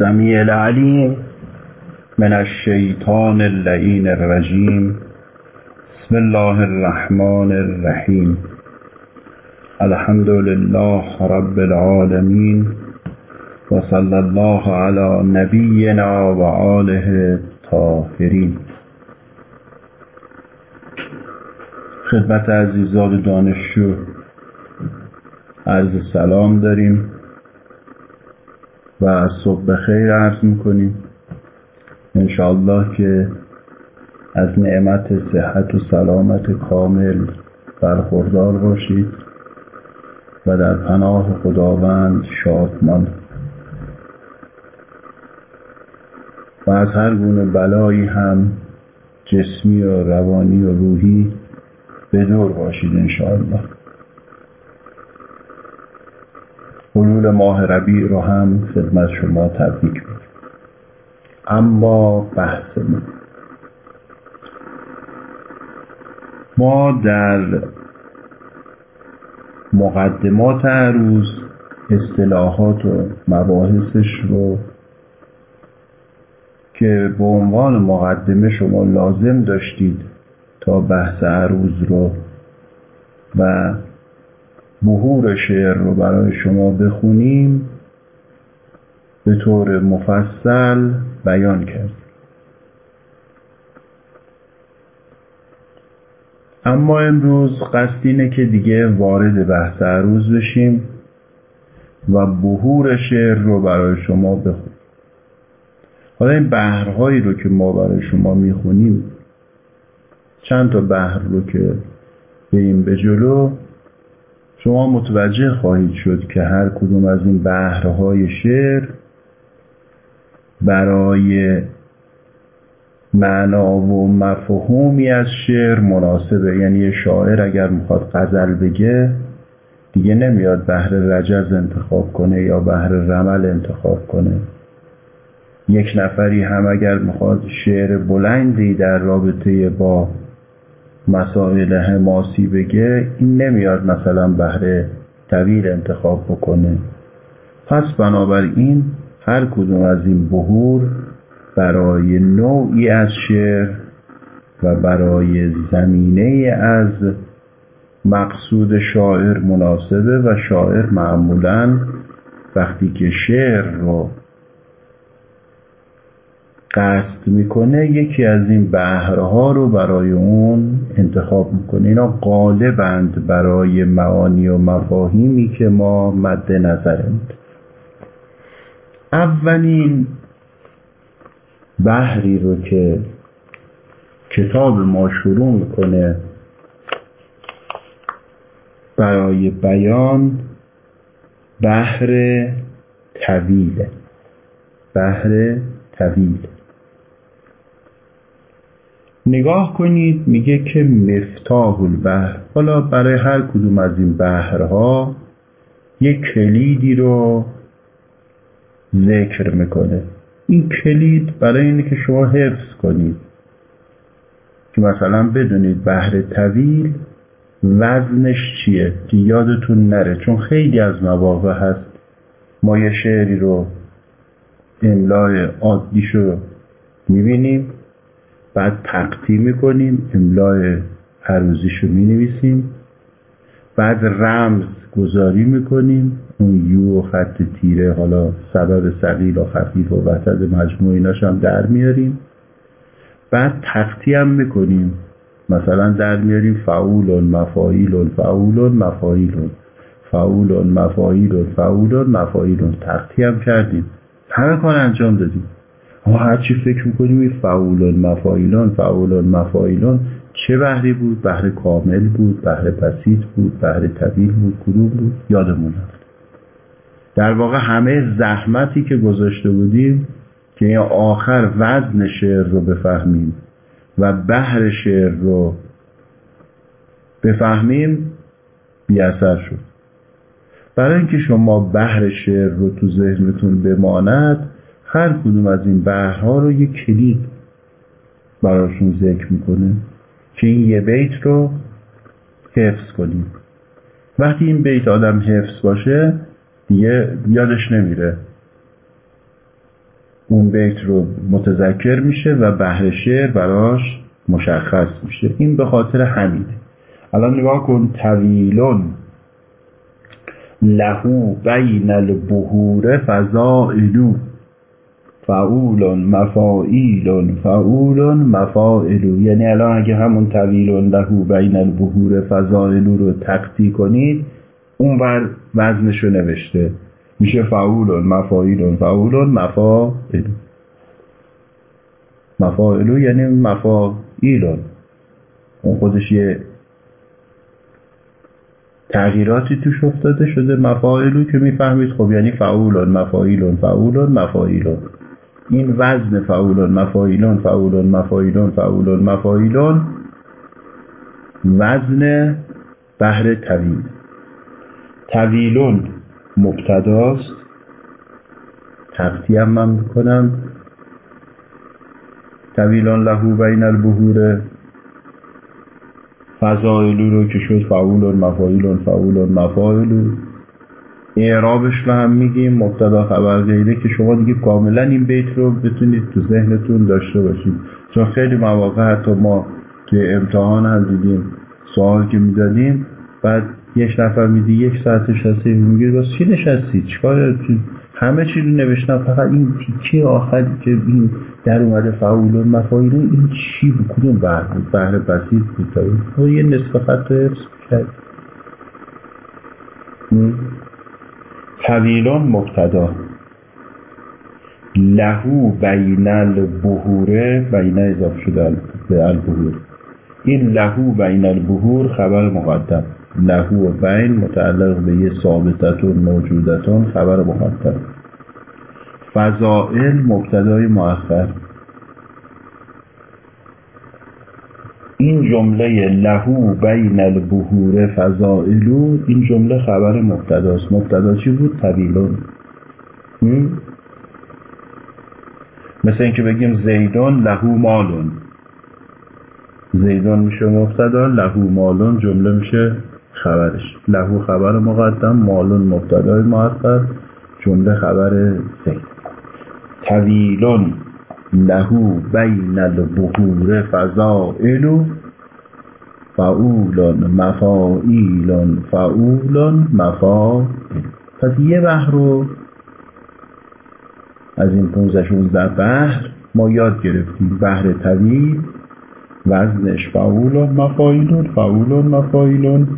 السميع العليم من الشيطان اللعين الرجيم. بسم الله الرحمن الرحيم. الحمد لله رب العالمين وصلى الله على نبينا وآله الطاهرين. خدمت عزیزان دانشجو عرض سلام داریم. و صبح خیر عرض می‌کنیم. انشاءالله که از نعمت صحت و سلامت کامل برخوردار باشید و در پناه خداوند شادمان و از هر گونه بلایی هم جسمی و روانی و روحی بدور باشید انشاءالله. حلول ماه ربیع رو هم خدمت شما تبریک میگم. اما بحث ما. ما در مقدمات عروض اصطلاحات و مباحثش رو که به عنوان مقدمه شما لازم داشتید تا بحث عروض رو و بهور شعر رو برای شما بخونیم. به طور مفصل بیان کرد. اما امروز قصد اینه که دیگه وارد بحث عروض بشیم و بهور شعر رو برای شما بخونیم. حالا این بحرهایی رو که ما برای شما می‌خونیم چند تا بحر رو که بریم به جلو شما متوجه خواهید شد که هر کدوم از این بحرهای شعر برای معنا و مفهومی از شعر مناسبه. یعنی شاعر اگر می‌خواد غزل بگه دیگه نمیاد بحر رجز انتخاب کنه یا بحر رمل انتخاب کنه. یک نفری هم اگر می‌خواد شعر بلندی در رابطه با مسائل حماسی بگه این نمیاد مثلا بهره طویل انتخاب بکنه. پس بنابراین هر کدوم از این بهور برای نوعی از شعر و برای زمینه از مقصود شاعر مناسبه و شاعر معمولا وقتی که شعر رو قصد می‌کنه یکی از این بهرها رو برای اون انتخاب می‌کنه. اینا غالبند برای معانی و مفاهیمی که ما مد نظرند اولین بحری رو که کتاب ما شروع می‌کنه برای بیان بحر طویله. بحر طویل. نگاه کنید میگه که مفتاح البحر. حالا برای هر کدوم از این بحرها یک کلیدی رو ذکر می‌کنه. این کلید برای اینه که شما حفظ کنید. که مثلا بدونید بحر طویل وزنش چیه؟ که یادتون نره چون خیلی از مواقع هست ما یه شعری رو املای عادیشو می‌بینیم. بعد تقطی می‌کنیم املای عروضیشو می‌نویسیم. بعد رمز گذاری می‌کنیم. اون یو و خط تیره حالا سبب سقیل و خفیف و وسط مجموع ایناش هم در میاریم. بعد تقطی هم می‌کنیم. مثلا در میاریم فعول مفایل فعول مفایل فعول مفایل فعول مفایل تقطی هم کردیم. همه کار انجام دادیم. ما هرچی فکر می‌کنیم این فعولان مفایلان فعولان مفایلان چه بحری بود؟ بحر کامل بود بحر بسیط بود بحر طویل بود کدوم بود؟ یادمون رفت. در واقع همه زحمتی که گذاشته بودیم که آخر وزن شعر رو بفهمیم و بحر شعر رو بفهمیم بی اثر شد. برای اینکه شما بحر شعر رو تو ذهنتون بماند هر کدوم از این بحرها رو یک کلید براشون ذکر می‌کنه که این یه بیت رو حفظ کنیم. وقتی این بیت آدم حفظ باشه دیگه یادش نمیره. اون بیت رو متذکر میشه و بهر شعر براش مشخص میشه. این به خاطر همینه. الان نگاه کن طویلون. لهو بین البهور فضائلو فعولون مفاعیلون فعولون مفاعلو یعنی الان اگه همون طویلون لهو بین البهور فضائلو رو تقطی کنید اون بر وزنش رو نوشته. میشه فعولون مفاعیلون فعولون مفاعلو مفاعلو یعنی مفاعیلون اون خودش یه تغییراتی توش افتاده شده مفاعلو که می‌فهمید. خب یعنی فعولون مفاعیلون فعولون مفاعیلون این وزن فعولون مفاعیلون فعولون مفاعیلون فعولون مفاعیلون وزن بهر طویل. طویلون مبتداست. تقطیم من می‌کنم. طویلون لهو بین البهور. فضائلو رو که شد فعولون مفاعیلون فعولون مفاعلو اعرابش رو هم میگیم مبتدا خبر غیره که شما دیگه کاملا این بیت رو بتونید تو ذهنتون داشته باشید. چون خیلی مواقع حتی ما توی امتحان هم دیدیم سوال که می‌دادیم بعد یک نفر میدی یک ساعت نشستی میگه بس چی نشستی؟ چیکار همه چی رو نوشتم فقط این تیکه آخری که این در اومده فعول و مفاعیل این چی بود؟ بحر بود؟ بحر بسیط بود تا یه نصف خط حفظ کرد. طویلان مبتدا. لهو بین البهوره بین اضافه شده به البهور. این لهو بین البهور خبر مقدم. لهو بین متعلق به یه ثابتتون موجودتون خبر مقدم. فضائل مبتدای مؤخر. این جمله لهو بین البهور فضائلو این جمله خبر مبتداست. مبتدا چی بود؟ طویلون مثل اینکه بگیم زیدون لهو مالون. زیدون میشه مبتدا لهو مالون جمله میشه خبرش. لهو خبر مقدم مالون مبتدای مؤخر جمله خبر زید. طویلون لهو بین البهور فضائل فعولون مفاعیلون فعولون مفاعل. پس یه بحر رو از این 15 16 بحر ما یاد گرفتیم. بحر طویل وزنش فعولون مفاعیلون فعولون مفاعیلون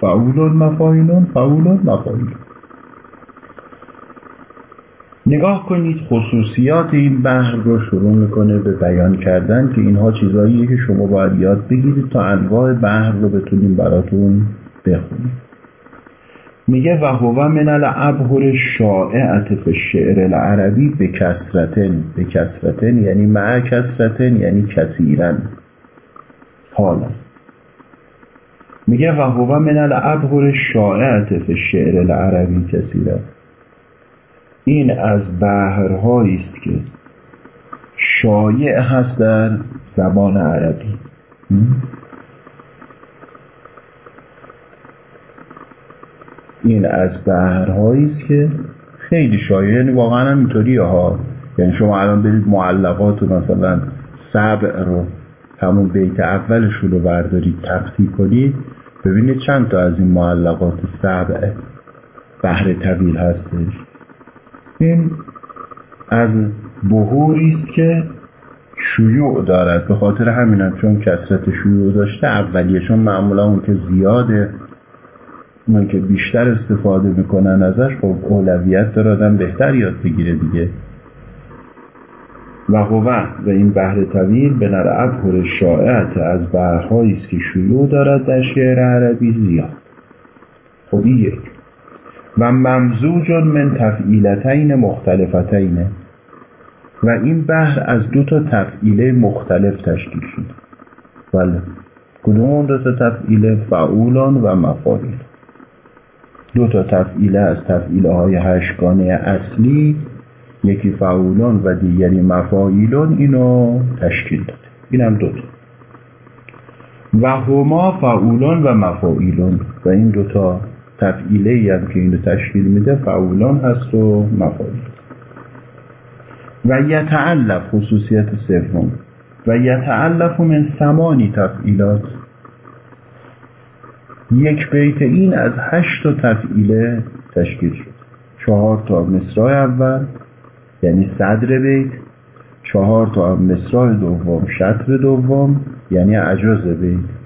فعولون مفاعیلون فعولون مفاعیلون نگاه کنید خصوصیات این بحر رو شروع می‌کنه به بیان کردن که اینها چیزهاییه که شما باید یاد بگیرید تا انواع بحر رو بتونیم براتون بخونیم. میگه و هو من الابهر شائعت فی الشعر العربی به کسرتن به کسرتن یعنی مع کسرتن یعنی کثیرا حال است میگه و هو من الابهر شائعت فی الشعر العربی کثیرا این از بحرهایی است که شایع هست در زبان عربی. این از بحرهایی است که خیلی شایع یعنی واقعا هم اینطوریه ها. یعنی شما الان برید معلقات و مثلا سبع رو همون بیت اولش رو بردارید تقطی کنید ببینید چند تا از این معلقات سبع بحر طویل هستش. این از بهوری است که شیوع دارد به خاطر همینم چون کسرت شیوع داشته اولیه چون معمولا اون که زیاده اون که بیشتر استفاده می‌کنن ازش خب اولویت داره آدم بهتر یاد بگیره دیگه. و هو و این بحر طویل به نر ابهر شائعت از بحرهایی است که شیوع دارد در شعر عربی زیاد. خب یک. و ممزوج من تفعیلتین مختلفتین. و این بحر از دو تا تفعیله مختلف تشکیل شد. بله. کدوم اون دو تا تفعیله؟ فعولان و مفاعیل دو تا تفعیله از تفعیله های هشگانه اصلی یکی فعولان و دیگری مفاعیلون اینو تشکیل داده اینم دو تا. و هما فعولان و مفاعیلون و این دوتا تفعیله ای هم که اینو تشکیل میده فعولان هست و مفاعیل و یتعلف خصوصیت سوم. و یتعلف من سمانی تفعیلات. یک بیت این از هشت تا تفعیله تشکیل شد. چهار تا مصرع اول یعنی صدر بیت. چهار تا مصرع دوم شطر دوم یعنی عجاز بیت.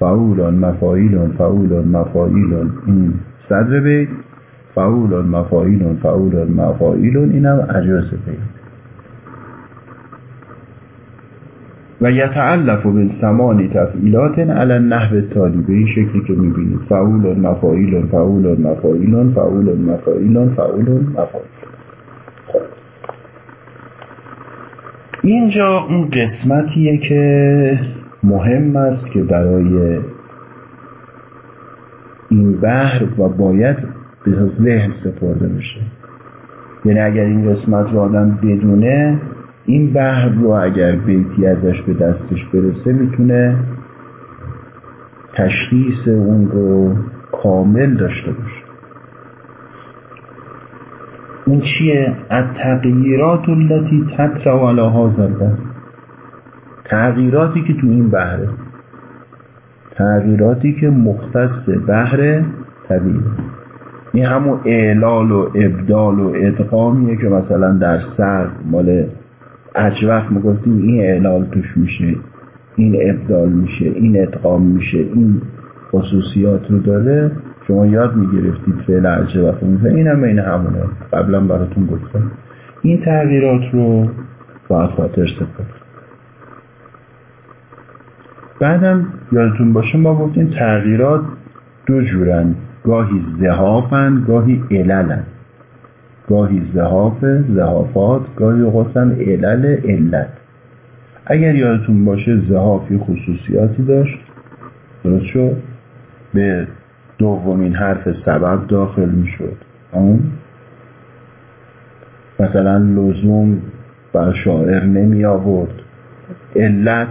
فعولان مفایلون فعولان مفایلون این صدر بیت فعولان مفایلون فعولان مفایلون اینم عجاز بیت. و یتعلف به سمانی تفعیلات علی نحو تالی به این شکلی که می‌بینید. فعول مفایل فعول مفایل فعول مفایل فعول مفایل خب. اینجا اون قسمتیه که مهم است که برای این بحر و باید به ذهن سپرده بشه. یعنی اگر این قسمت رو آدم بدونه این بحر رو اگر بیتی ازش به دستش برسه می‌تونه تشخیص اون رو کامل داشته باشه. اون چیه؟ التغییرات التي تطرا علی هذا تغییراتی که تو این بحره. تغییراتی که مختص بحر طبیعی. این همون اعلال و ابدال و ادغامیه که مثلا در سر مال اجوف می‌گفتیم این اعلال توش میشه این ابدال میشه این ادغام میشه این خصوصیات رو داره. شما یاد می‌گرفتید فعل اجوف میشه این هم این همونه. قبلا براتون گفتم. این تغییرات رو باید خاطر سپرد. بعدم یادتون باشه ما گفتیم تغییرات دو جورن. گاهی زهافن گاهی عللن. گاهی زهاف زهافات گاهی اوقاتم علل علت. اگر یادتون باشه زهافی خصوصیاتی داشت درست شد؟ به دومین حرف سبب داخل می‌شد. اون مثلا لزوم بر شاعر نمی آورد علت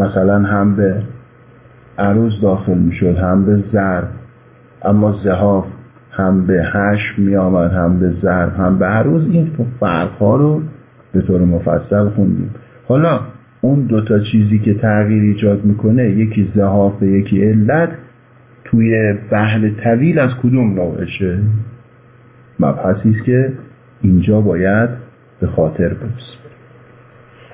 مثلا هم به عروض داخل می‌شد هم به ضرب اما زهاف هم به هشم می آمد هم به ضرب هم به عروض این فرق ها رو به طور مفصل خوندیم. حالا اون دوتا چیزی که تغییر ایجاد می‌کنه یکی زهاف یکی علت توی بحل طویل از کدوم نوعشه مبحثی است که اینجا باید به خاطر برسیم.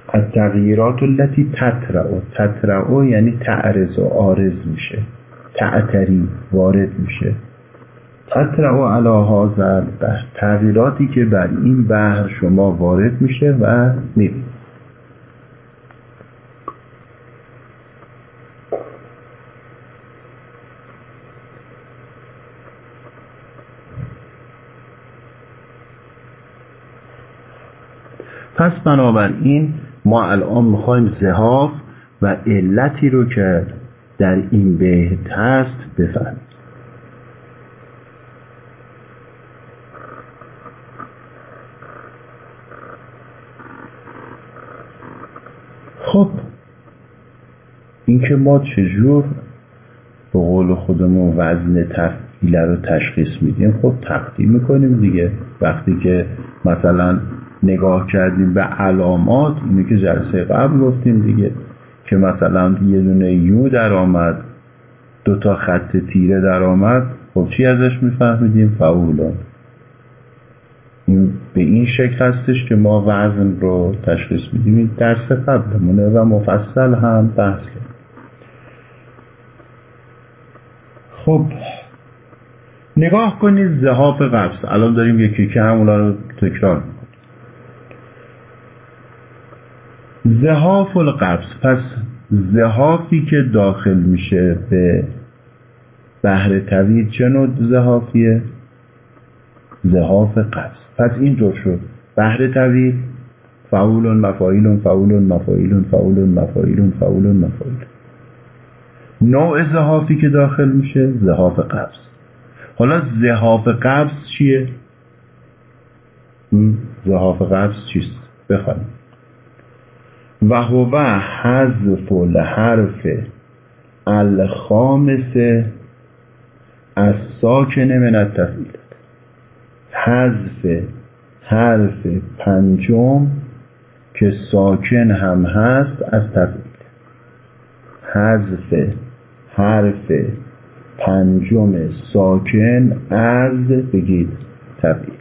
از تغییرات التي تطرع تطرع یعنی تعرض و آرز میشه. تعتری وارد میشه. تطرع علا هازل تغییراتی که بر این بحر شما وارد میشه و می‌بینید. پس بنابراین ما الان می‌خوایم زهاف و علتی رو که در این بهت هست بفهمیم. خب اینکه ما چجور به قول خودمون وزن تفعیله رو تشخیص میدیم خب تقدیم می‌کنیم دیگه. وقتی که مثلا نگاه کردیم به علامات اینه که جلسه قبل گفتیم دیگه که مثلا یه دونه یو در آمد دو تا خط تیره در آمد خب چی ازش میفهمیدیم؟ فعولان. این به این شکل هستش که ما وزن رو تشخیص میدیم. درس قبلمونه و مفصل هم بحث کرد خب نگاه کنید زهاف قبض. الان داریم یکی که همونا رو تکرار می‌کنیم زهاف القبض. پس زهافی که داخل میشه به بهر طویل چه نوع زهافیه؟ زهاف قبض. پس این طور شد. بهر طویل فعول مفایل فعول مفایل فعول مفایل فعول مفایل نوع زهافی که داخل میشه زهاف قبض. حالا زهاف قبض چیه؟ زهاف قبض چیست؟ بخوانیم و هو حذف الحرف الخامس از ساکن من التفعیل حذف حرف پنجم که ساکن هم هست از تفعیل حذف حرف پنجم ساکن از بگید تفعیل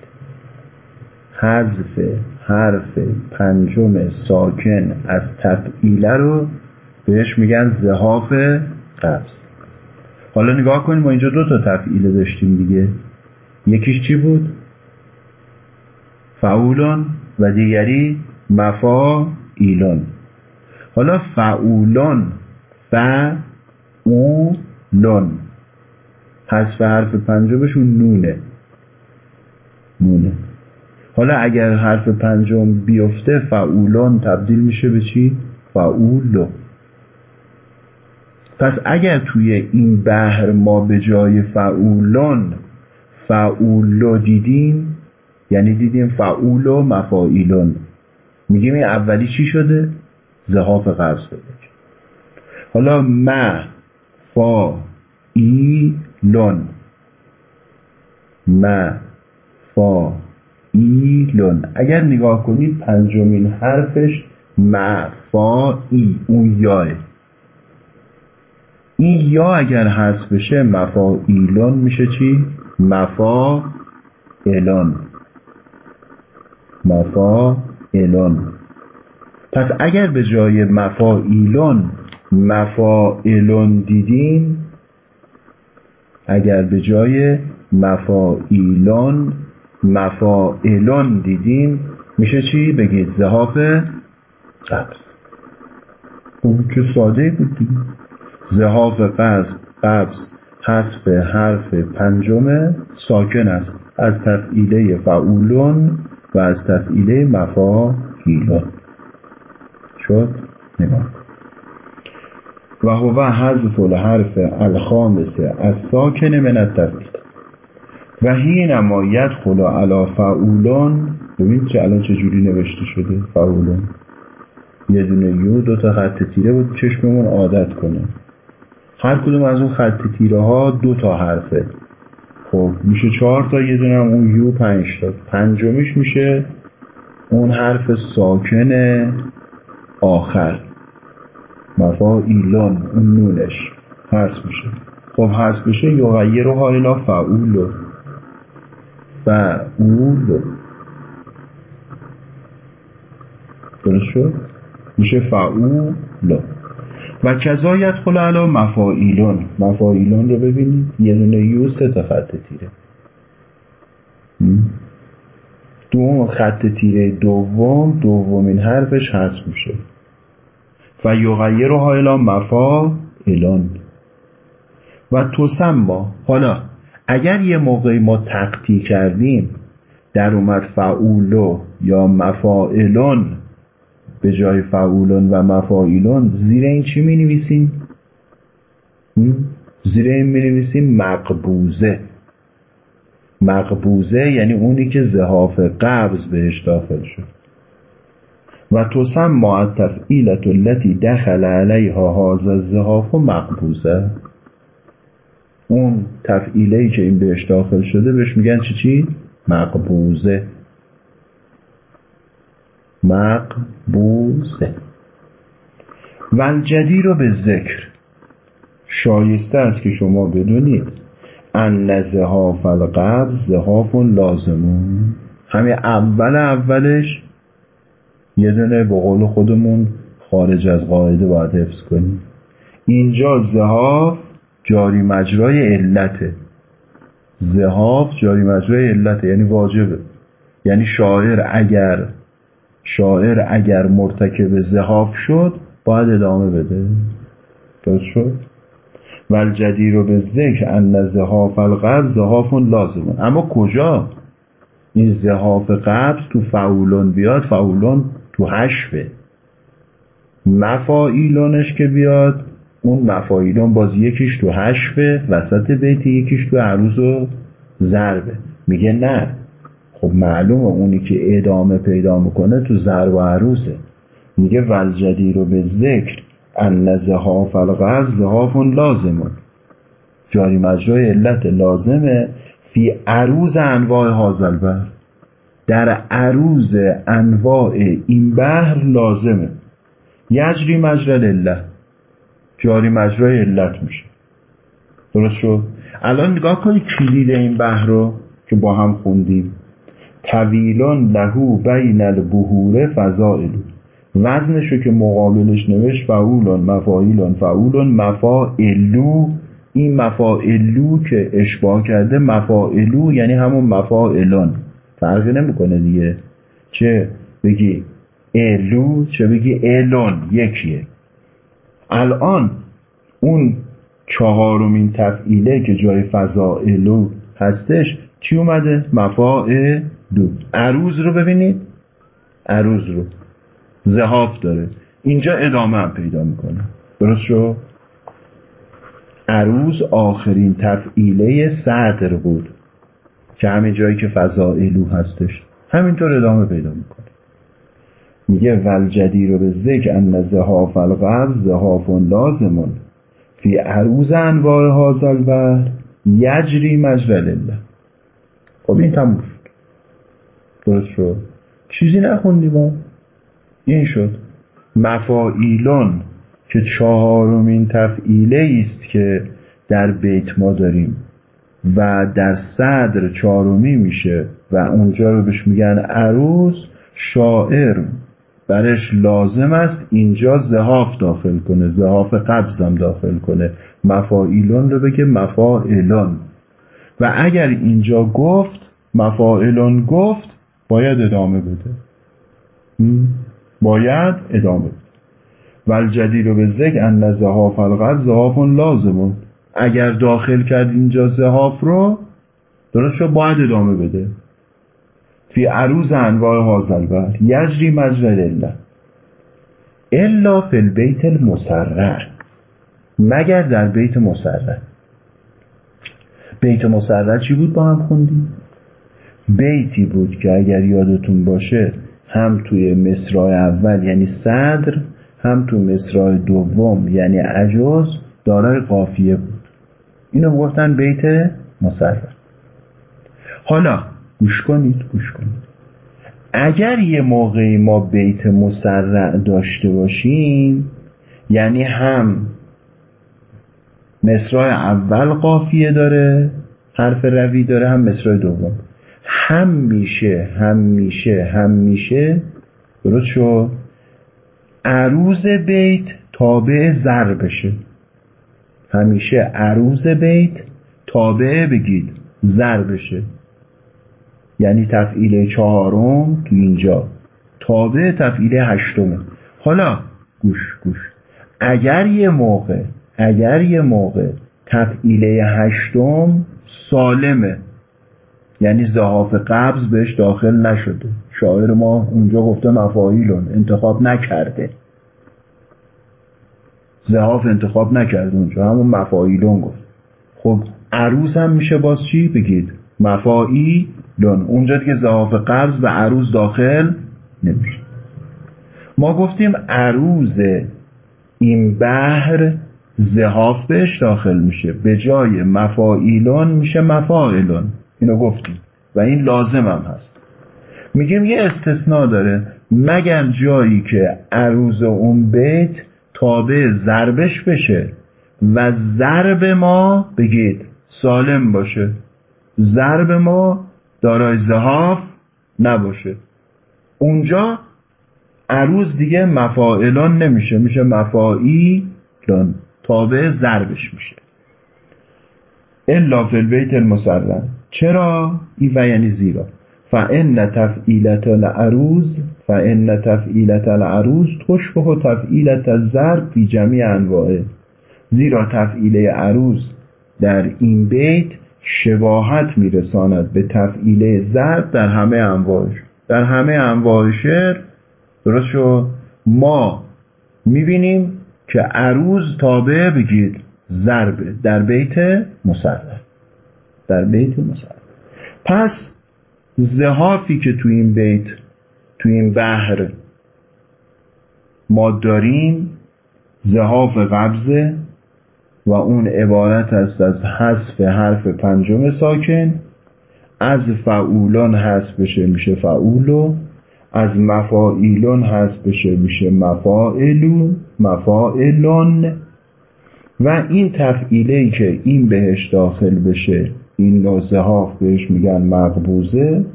حذف حرف پنجم ساکن از تفعیله رو بهش میگن زهاف قبض. حالا نگاه کنیم ما اینجا دو تا تفعیله داشتیم دیگه. یکیش چی بود؟ فعولون و دیگری مفاعیلون. حالا فعولون فعولون. حذف حرف پنجمشون نونه. نونه. حالا اگر حرف پنجم بیفته فعولان تبدیل میشه به چی؟ فعولو پس اگر توی این بحر ما به جای فعولان فعولو دیدیم یعنی دیدیم فعول و مفاعیلون میگیم این اولی چی شده؟ زهاف قبض داده حالا م فا ای لون م فا ایلون اگر نگاه کنید پنجمین حرفش مفایی اون یاه این یا اگر حذف بشه مفاعیلون میشه چی؟ مفاعلون. مفاعلون. پس اگر به جای مفاعیلون مفاعلون دیدیم اگر به جای مفاعیلون مفاعلون دیدیم میشه چی؟ بگید زهاف قبض. اون که ساده بود دیگه. زهاف قبض قبض حذف حرف پنجم ساکن است. از تفعیله فعولون و از تفعیله مفاعیلون. شد؟ نگاه و هو حذف الحرف الخامس از ساکن من التفعیل. و حینما یدخل علی فعولان ببین که الان چجوری نوشته شده فعولان یه دونه یو دو تا خط تیره بود چشممون عادت کنه. هر کدوم از اون خط تیره ها دو تا حرفه. خب میشه چهار تا یه دونه اون یو پنج تا. پنجمیش میشه اون حرف ساکن آخر. مفا ایلان اون نونش. هست میشه. خب هست بشه ها الا فعولو فعول درست شد؟ میشه فعول و کذا یدخل علی مفاعیلون مفاعیلون رو ببینید یه دونه یو سه تا خط تیره. دوم خط تیره دوم دومین حرفش هست میشه. و یغیر الی مفاعلون و تسما حالا اگر یه موقعی ما تقطی کردیم در اومد فعولو یا مفاعلون. به جای فعولون و مفاعلون زیر این چی می نویسیم؟ زیر این می نویسیم مقبوزه. مقبوزه یعنی اونی که زهاف قبض بهش داخل شد. و تسم ما التفعیلت التي دخل علیها هذا الزهاف و مقبوزه. اون تفعیله ای که این بهش داخل شده بهش میگن چی؟ چی؟ مقبوزه. مقبوزه. و رو به ذکر. شایسته است که شما بدونید. ان زهاف القبض زهاف لازمون. همین اول اولش یه دونه به قول خودمون خارج از قاعده باید حفظ کنیم. اینجا زهاف جاری مجرای علته زهاف جاری مجرای علته یعنی واجبه یعنی شاعر اگر شاعر اگر مرتکب زهاف شد باید ادامه بده. درست شد؟ و رو به ذکر ان زهاف القبض زهاف لازمه اما کجا؟ این زهاف قبض تو فعولون بیاد فعولون تو حشفه. مفاعیلونش که بیاد اون مفایلون باز یکیش تو حشفه وسط بیت یکیش تو عروض و ضربه. میگه نه. خب معلومه اونی که ادامه پیدا می‌کنه تو ضرب و عروضه. میگه ولجدی رو به ذکر ان زهاف الغرض زهافون لازمون جاری مجرای علت لازمه فی عروض انواع حاضل بر در عروض انواع این بحر لازمه. یجری مجرى الله جاری مجرای علت میشه. درست شد؟ الان نگاه کنید کلید این بحر رو که با هم خوندیم. طویلان لهو بین البهوره فضائلو وزنشو که مقابلش نوشت فعولان مفاعیلان. فعولان مفاعلو. این مفاعلو که اشباه کرده مفاعلو یعنی همون مفاعلان. فرقی نمی‌کنه دیگه. چه؟ بگی الو چه بگی الون یکیه. الان اون چهارمین تفعیله که جای فضائلو هستش چی اومده؟ دو. عروض رو ببینید. عروض رو. زهاف داره. اینجا ادامه هم پیدا می‌کنه. درست شو؟ عروض آخرین تفعیله صدر بود. که همین جایی که فضائلو هستش. همینطور ادامه پیدا می‌کنه. میگه ولجدی رو به ذکر ان زهاف القبض زهاف لازمون. فی عروض انوار هازل بر یجری مجرل الله خب این تموم شد. درست شد؟ چیزی نخوندی ما. این شد. مفاعیلون که چهارمین تفعیله است که در بیت ما داریم و در صدر چهارمی میشه و اونجا رو بهش میگن عروض شاعر. برش لازم است اینجا زهاف داخل کنه. زهاف قبضم داخل کنه. مفاعیلون رو بگه مفاعلون. و اگر اینجا گفت مفاعلون گفت باید ادامه بده. باید ادامه بده. والجدید رو به ذکر ان زهاف القبض زهاف لازمون اگر داخل کرد اینجا زهاف رو درست شد باید ادامه بده. فی عروض انواع حاصل بر یجری مجرد الله الا فی البیت المسرع مگر در بیت مسرع. بیت مسرع چی بود با هم خوندیم؟ بیتی بود که اگر یادتون باشه هم توی مصرع اول یعنی صدر هم تو مصرع دوم یعنی عجز دارای قافیه بود. اینو گفتن بیت مسرع. حالا گوش کنید گوش کنید. اگر یه موقعی ما بیت مسرع داشته باشیم یعنی هم مصرع اول قافیه داره حرف روی داره هم مصرع دوم. هم میشه هم میشه هم میشه. درست شد؟ عروض بیت تابع زر بشه. همیشه عروض بیت تابع بگید زر بشه. یعنی تفعیل چهارم تو اینجا. تابع تفعیل هشتمه حالا گوش گوش. اگر یه موقع اگر یه موقع تفعیله هشتم سالمه یعنی زهاف قبض بهش داخل نشده. شاعر ما اونجا گفته مفاهیلون انتخاب نکرده. زهاف انتخاب نکرده اونجا همون مفاهیلون گفت. خب عروض هم میشه باز چی بگید؟ مفاعیلون اونجا دیگه زهاف قبض و عروض داخل نمیشه. ما گفتیم عروض این بحر زهاف بهش داخل میشه. به جای مفاعیلون میشه مفاعلون. اینو گفتیم. و این لازم هم هست. میگیم یه استثناء داره. مگر جایی که عروض اون بیت تابع ضربش بشه و ضرب ما بگید سالم باشه. ضرب ما دارای زهاف نباشه. اونجا عروض دیگه مفاعلان نمیشه. میشه مفاعیلان. تابع ضربش میشه. الا فی البیت المسرم چرا؟ این و یعنی زیرا. فان تفعیلت العروض فان تفعیلت العروض تشبه تفعیلت الضرب فی جمیع انواعه زیرا تفعیله عروض در این بیت شباهت میرساند به تفعیله ضرب در همه انواعش در همه انواع شعر درست شد؟ ما می‌بینیم که عروض تابع بگید ضربه در بیت مسلح در بیت مسلح پس زهافی که تو این بیت تو این بحر ما داریم زهاف قبضه و اون عبارت است از حذف حرف پنجم ساکن. از فعولان هست بشه میشه فعولو از مفاعیلون هست بشه میشه مفاعلو مفاعلون و این تفعیله ای که این بهش داخل بشه این نوع بهش میگن مقبوزه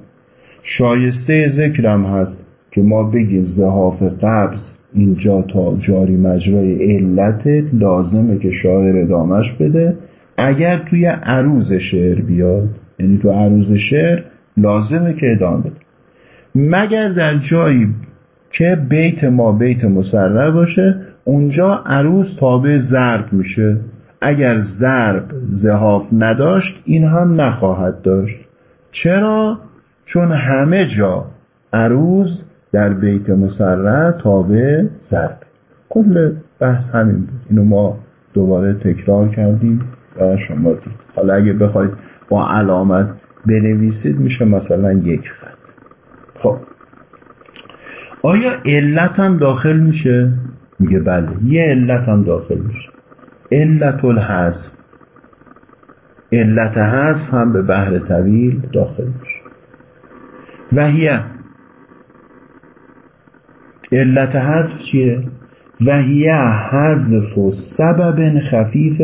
شایسته ذکرم هست که ما بگیم زهاف قبض اینجا تا جاری مجرای علت لازمه که شاعر ادامش بده. اگر توی عروض شعر بیاد یعنی تو عروض شعر لازمه که ادامه بده. مگر در جایی که بیت ما بیت مسرر باشه اونجا عروض تابع ضرب میشه. اگر ضرب زهاف نداشت این هم نخواهد داشت. چرا؟ چون همه جا عروض در بیت مسرر تابع ضرب. کل بحث همین بود. اینو ما دوباره تکرار کردیم و شما دید. حالا اگه بخواید با علامت بنویسید میشه مثلا یک خط. خب. آیا علت هم داخل میشه؟ میگه بله. یه علت هم داخل میشه. علت الحذف. علت حذف هم به بحر طویل داخل میشه. و هیه علت حذف چیه؟ و هیه حذف و سبب خفیف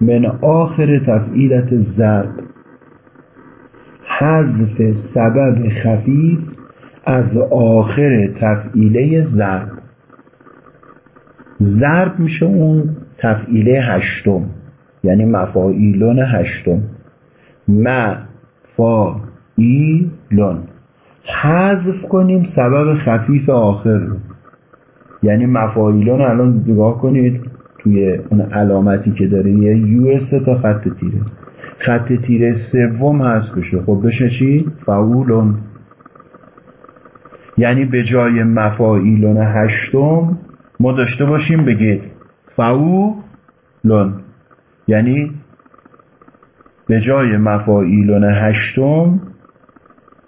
من آخر تفعیلت ضرب. حذف سبب خفیف از آخر تفعیله ضرب. ضرب میشه اون تفعیله هشتم یعنی مفاعیلون هشتم. مفاعیلون. حذف کنیم سبب خفیف آخر رو. یعنی مفاعیلون الان نگاه کنید توی اون علامتی که داره یه یو تا خط تیره. خط تیره سوم هست بشه. خب بشه چی؟ فعولون. یعنی به جای مفاعیلون هشتم ما داشته باشیم بگید فعولون. یعنی به جای مفاعیلون هشتم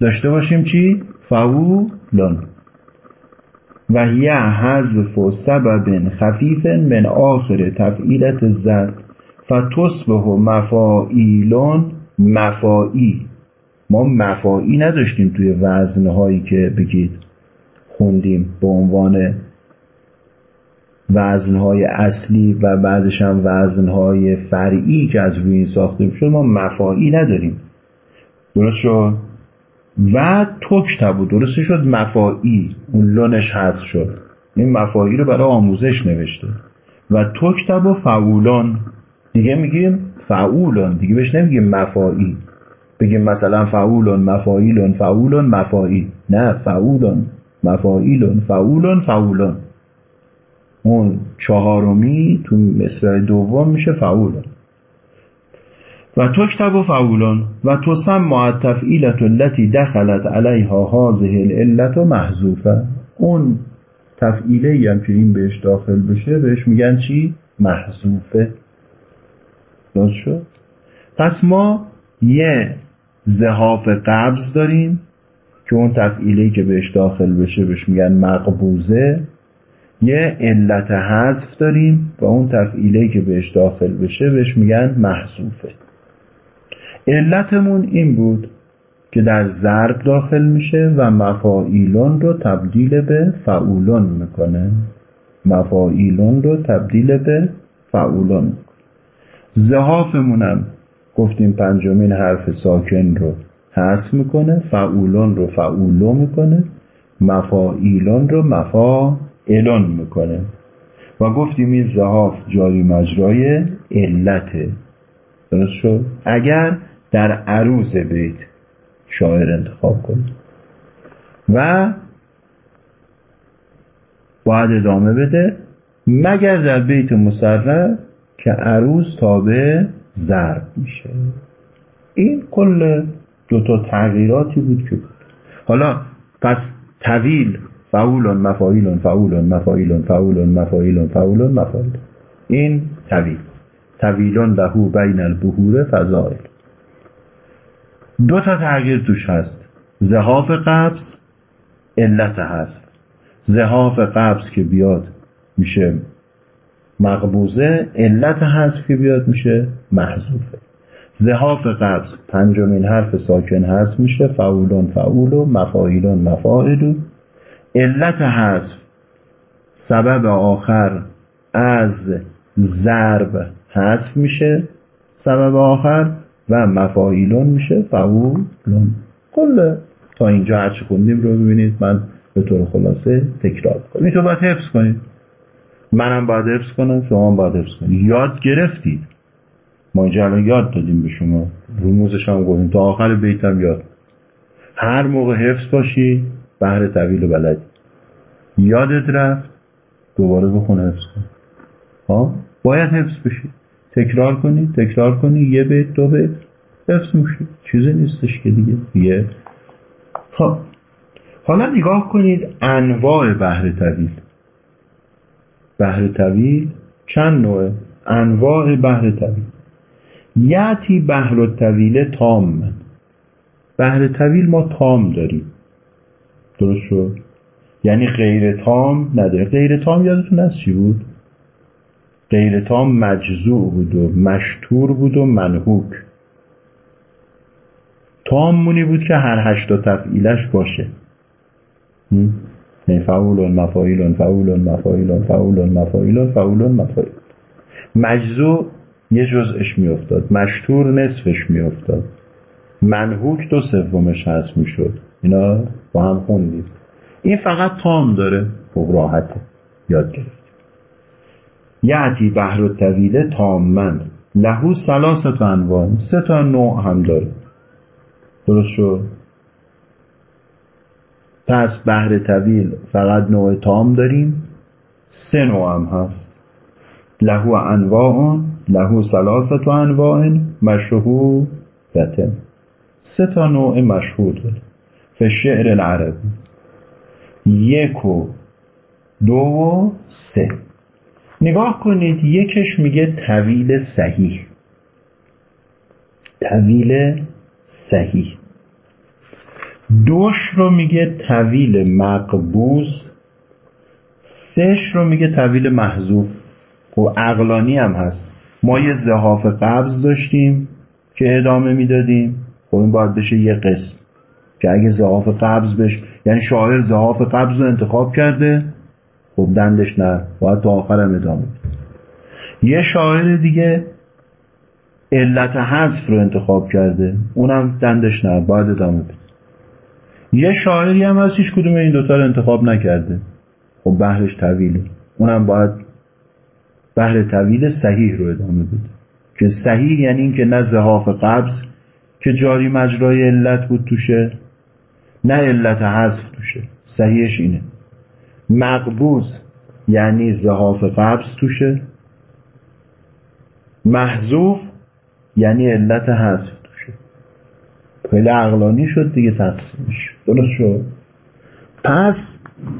داشته باشیم چی؟ فعولون و یه حذف و سبب خفیف من آخر تفعیلت زد فتصبه مفاعیلون مفاعی. ما مفاعی نداشتیم توی وزنهایی که بگید خوندیم به عنوان وزنهای اصلی و بعدش هم وزنهای فرعی که از روی این ساخته شد ما مفاعی نداریم. درست شد؟ و تکتبو درست شد مفاعی اون لونش هست شد. این مفاعی رو برای آموزش نوشته. و تکتبو فعولان. دیگه میگیم فعولان. دیگه بهش نمیگیم مفاعی بگیم مثلا فعولون مفاعیلون فعولون مفاعی نه فعولون مفاعیلون فعولون فعولون اون چهارمی تو مصرع دوم میشه فعولون و تکتب و فعولون و تسم التفعیلت التي دخلت علیها هذه العلت محذوفه اون تفعیله هم که این بهش داخل بشه بهش میگن چی؟ محذوفه. درست شد؟ پس ما یه زهاف قبض داریم که اون تفعیله که بهش داخل بشه بهش میگن مقبوزه یه علت حذف داریم و اون تفعیله که بهش داخل بشه بهش میگن محذوفه. علتمون این بود که در ضرب داخل میشه و مفاعیلون رو تبدیل به فعولون می‌کنه. مفاعیلون رو تبدیل به فعولون. زهافمونم گفتیم پنجمین حرف ساکن رو حذف می‌کنه فعولون رو فعولو می‌کنه مفاعیلون رو مفاعلون می‌کنه. و گفتیم این زهاف جاری مجرای علته. درست شد؟ اگر در عروض بیت شاعر انتخاب کنه و باید ادامه بده مگر در بیت مسرر که عروض تابع ضرب میشه. این کل دوتا تغییراتی بود که بود. حالا پس طویل فعولون مفاعیلون فعولون مفاعیلون فعولون مفاعیلون فعولون مفاعیلون این طویل. طویلون لهو بین البهور فضائل. دو تا تغییر توش هست. زهاف قبض علت هست زهاف قبض که بیاد میشه مقبوزه علت حذف که بیاد میشه محذوفه. زهاف قبض پنجمین حرف ساکن هست میشه فعولون فعولو مفاعیلون مفاعلو علت حذف سبب آخر از ضرب حذف میشه. سبب آخر و مفاعیلون میشه فعولون. کل تا اینجا هرچی خوندیم رو ببینید من به طور خلاصه تکرار کنم این تو باید حفظ کنید. منم باید حفظ کنم شما هم باید حفظ کنید. یاد گرفتید. ما اینجا الان یاد دادیم به شما. رموزش هم گفتیم. تا آخر بیتم یاد. هر موقع حفظ باشی بهر طویل و بلد یادت رفت دوباره بخون حفظ کن. ها؟ باید حفظ بشی. تکرار کنی تکرار کنی یه بیت دو بیت. حفظ میشی چیزی نیستش که دیگه. یه. خب. حالا نگاه کنید انواع بهر طویل. بهر طویل چند نوعه؟ انواع بهر طویل. یعتی بهر طویل تام. بهر طویل ما تام داریم. درست شد؟ یعنی غیر تام نداره غیر تام یادتون از چی بود؟ غیر تام مجزوع بود و مشتور بود و منحوک تامونی بود که هر هشتا تفعیلش باشه. فعولون مفایلون فعولون مفایلون فعولون مفایلون فعولون مفایلون مجزوع یه جزءش میافتاد. مشتور نصفش میافتاد. منحوک دو سومش هست می‌شد. اینا با هم خوندید این فقط تام داره. خوب راحته. یاد گرفت. یعتی بحر طویله تامن لهو سلاست انواع. سه تا نوع هم داره. درست شد؟ پس بحر طویل فقط نوع تام داریم. سه نوع هم هست. لهو انواع لهو سلاست انواع مشهورتن. سه تا نوع مشهور داره فشعر العربی. یک و دو و سه. نگاه کنید یکش میگه طویل صحیح. طویل صحیح. دوش رو میگه طویل مقبوز سهش رو میگه طویل محذوف و خب عقلانی هم هست. ما یه زهاف قبض داشتیم که ادامه می‌دادیم. خب این باید بشه یه قسم. که اگه زهاف قبض بش یعنی شاعر زهاف قبض رو انتخاب کرده خب دندش نه باید تا آخرم ادامه یه شاعر دیگه علت حذف رو انتخاب کرده اونم دندش نه باید ادامه بده. یه شاعری هم هست هیچ کدوم این دوتا رو انتخاب نکرده. خب بهرش طویله. اونم باید بهر طویل صحیح رو ادامه بده. که صحیح یعنی اینکه نه زهاف قبض که جاری مجرای علت بود توشه نه علت حذف توشه. صحیحش اینه. مقبوز یعنی زهاف قبض توشه. محذوف یعنی علت حذف توشه. خیلی عقلانی شد دیگه تقسیمش درست شد؟ پس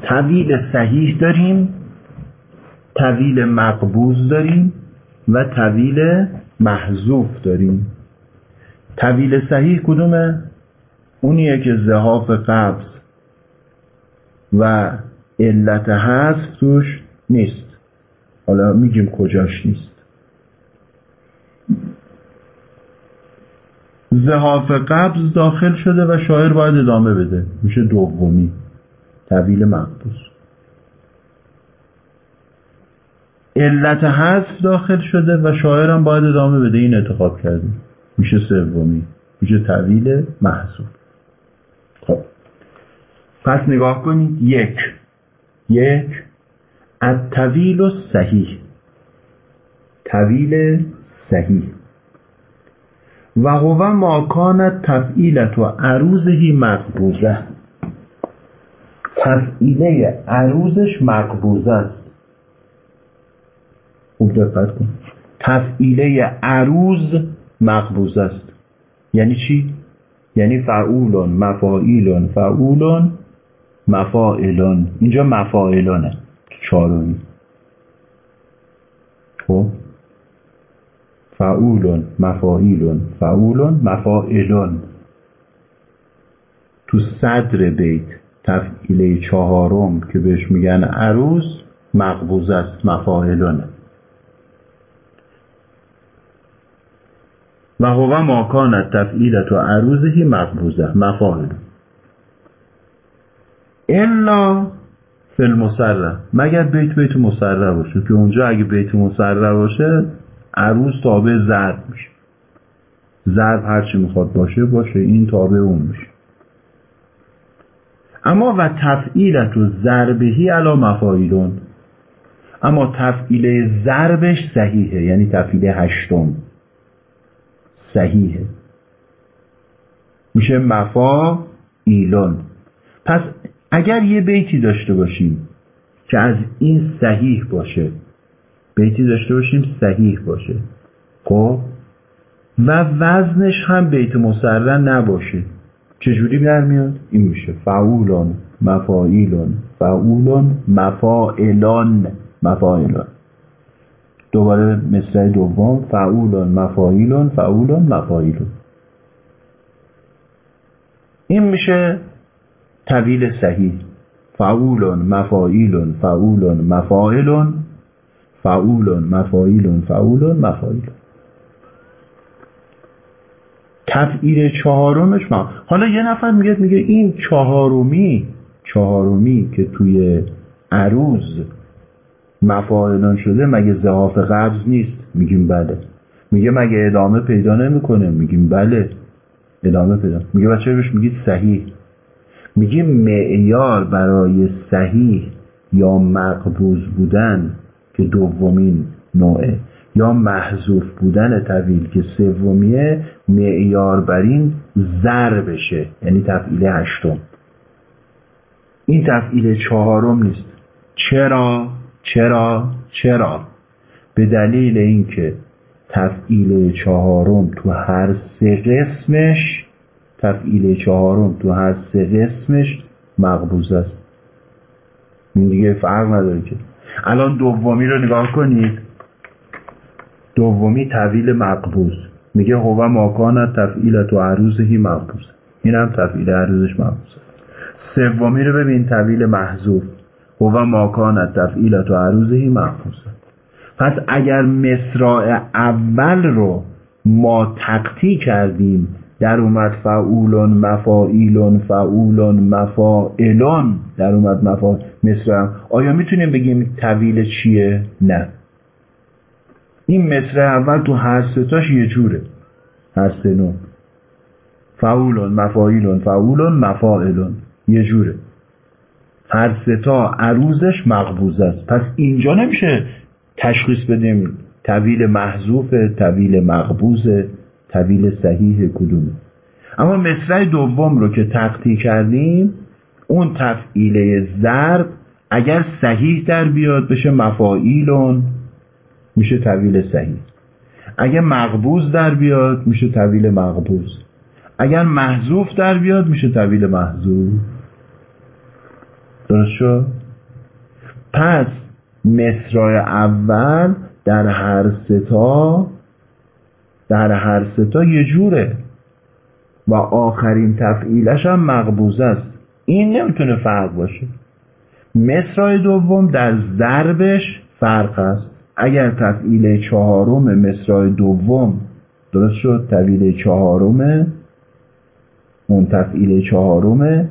طویل صحیح داریم طویل مقبوز داریم و طویل محذوف داریم. طویل صحیح کدومه؟ اونیه که زهاف قبض و علت حذف توش نیست. حالا میگیم کجاش نیست. زهاف قبض داخل شده و شاعر باید ادامه بده. میشه دومی. طویل مقبوز علت حذف داخل شده و شاعرم باید ادامه بده. این انتخاب کرده میشه سومی. میشه طویل محضور خب. پس نگاه کنید. یک. یک الطویل و صحیح طویل صحیح. و هو ما کانت تفعیلت و عروضهی مقبوزه تفعیله عروضش مقبوزه است. خوب دقت کن. تفعیله عروض مقبوزه است. یعنی چی؟ یعنی فعولون مفاعیلون فعولون مفاعلون. اینجا مفاعلونه. چهارمی خب؟ فعولون. مفاعیلون. فعولون مفاعلون. تو صدر بیت تفعیله چهارم که بهش میگن عروض مقبوز است. مفاعلونه. و هو ماکان تفعیلت و عروضهی مقبوزه مفاهل الا فی المسرع مگر بیت بیت مسرع باشه که اونجا اگه بیت مسرع باشه عروض تابع ضرب میشه. ضرب هرچی می‌خواد باشه باشه این تابع اون میشه. اما و تفعیلت و ضربهی علا مفایلون اما تفعیل ضربش صحیحه یعنی تفعیل هشتم. صحیحه. میشه مفا ایلون پس اگر یه بیتی داشته باشیم که از این صحیح باشه بیتی داشته باشیم صحیح باشه خب؟ و وزنش هم بیت مسرن نباشه. چجوری در میاد؟ این میشه فعولان مفاعیلان. فعولان مفاعلان مفاعلان. دوباره مصرع دوم فعولان مفاعیلان فعولان مفاعیلان. این میشه طویل صحیح. فعولون مفاعیلون فعولون مفاعلون فعولون مفاعیلون فعولون مفاعیلون تفعیل چهارمش ما. حالا یه نفر میگه میگه این چهارمی چهارمی که توی عروض مفاعلان شده مگه زهاف قبض نیست؟ میگیم بله. میگه مگه ادامه پیدا نمی‌کنه؟ میگیم بله. ادامه پیدا. میگه بچه بهش میگید صحیح. میگه معیار برای صحیح یا مقبوز بودن که دومین نوعه یا محذوف بودن طویل که سومیه معیار بر این زر بشه یعنی تفعیل هشتم. این تفعیل چهارم نیست. چرا؟ چرا؟ چرا؟ به دلیل اینکه تفعیل چهارم تو هر سه قسمش تفعیل چهارم تو هر سه قسمش مقبوض است. این دیگه فرق نداره که. الان دومی رو نگاه کنید. دومی طویل مقبوض. میگه هو ماکان تفعیل تو عروضهی مقبوض. این هم تفعیل عروضش مقبوض است. سومی رو ببین طویل محذوف هو ماکان تفعیل تو عروضهی مقبوض پس اگر مصراع اول رو ما تقطی کردیم در اومد فعولون مفاعیلون فعولون مفاعلون در اومد مفا مصر آیا می‌تونیم بگیم طویل چیه؟ نه. این مصر اول تو هر ستاش یه جوره. هر سه فعولون مفاعیلون فعولون مفاعلون یه جوره. هر ستا عروزش مقبوض است. پس اینجا نمیشه تشخیص بدیم. طویل محذوف طویل مقبوزه طویل صحیح کدومه اما مصرع دوم رو که تقطی کردیم اون تفعیله ضرب اگر صحیح در بیاد بشه مفاعیلون میشه طویل صحیح. اگر مقبوز در بیاد میشه طویل مقبوز اگر محذوف در بیاد میشه طویل محذوف. درست شد؟ پس مصرع اول در هر ستا در هر ستا یه جوره. و آخرین تفعیلش هم مقبوز است. این نمی‌تونه فرق باشه. مصرای دوم در ضربش فرق است. اگر تفعیل چهارم مصرای دوم درست شد؟ تفعیل چهارم اون تفعیل چهارم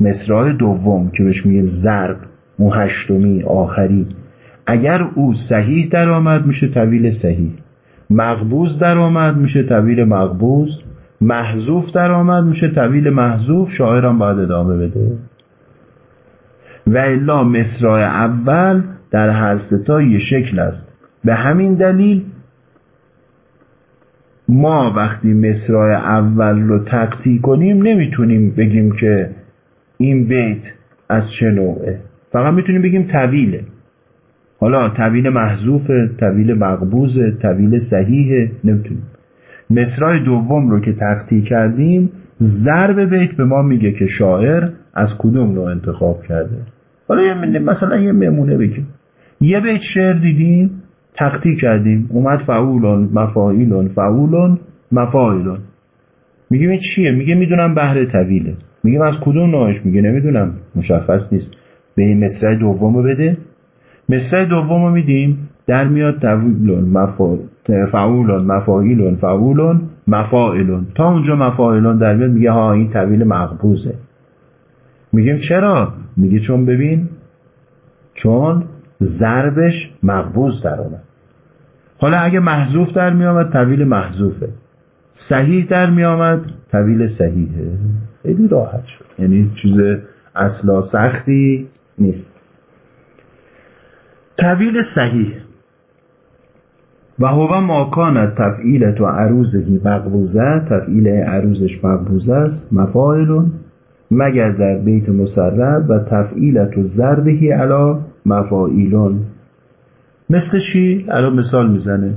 مصرای دوم که بهش میگیم ضرب اون هشتمی آخری. اگر او صحیح در آمد میشه طویل صحیح. مقبوز در آمد میشه طویل مقبوز محذوف در آمد میشه طویل محذوف. شاعرم باید ادامه بده. و الا مصرع اول در هر ستا یه شکل است. به همین دلیل ما وقتی مصرع اول رو تقطی کنیم نمی‌تونیم بگیم که این بیت از چه نوعه. فقط می‌تونیم بگیم طویله. حالا طویل محذوف طویل مقبوز طویل صحیحه نمی‌تونیم. مصرای دوم رو که تختی کردیم ضرب بیت به ما میگه که شاعر از کدوم رو انتخاب کرده. حالا یه مثلا یه ممونه بگیم. یه بیت شعر دیدیم تختی کردیم. اومد فعولون مفاعیلون فعولون مفاعیلون میگیم این چیه؟ میگه می‌دونم بهره طویله. میگیم از کدوم نوعش؟ میگه نمی‌دونم مشخص نیست. به این مصرع دوم بده. مصرع دوم رو میدیم. در میاد طویلون مفا... فعولون مفاعیلون فعولون مفاعلون تا اونجا مفاعلون در میاد میگه ها این طویل مقبوزه میگیم چرا؟ میگه چون ببین چون ضربش مقبوز در آمد حالا اگه محذوف در میامد طویل محذوفه. صحیح در میامد طویل صحیحه. خیلی راحت شد. یعنی چیز اصلا سختی نیست. طویل صحیح. و هو ما کانت تفعیل تو عروضهی مقبوزه تفعیل عروضش مقبوزه است مفاعلون مگر در بیت مسرب و تفعیل تو ضربهی علا مفاعیلون مثل چی؟ الان مثال می‌زنه.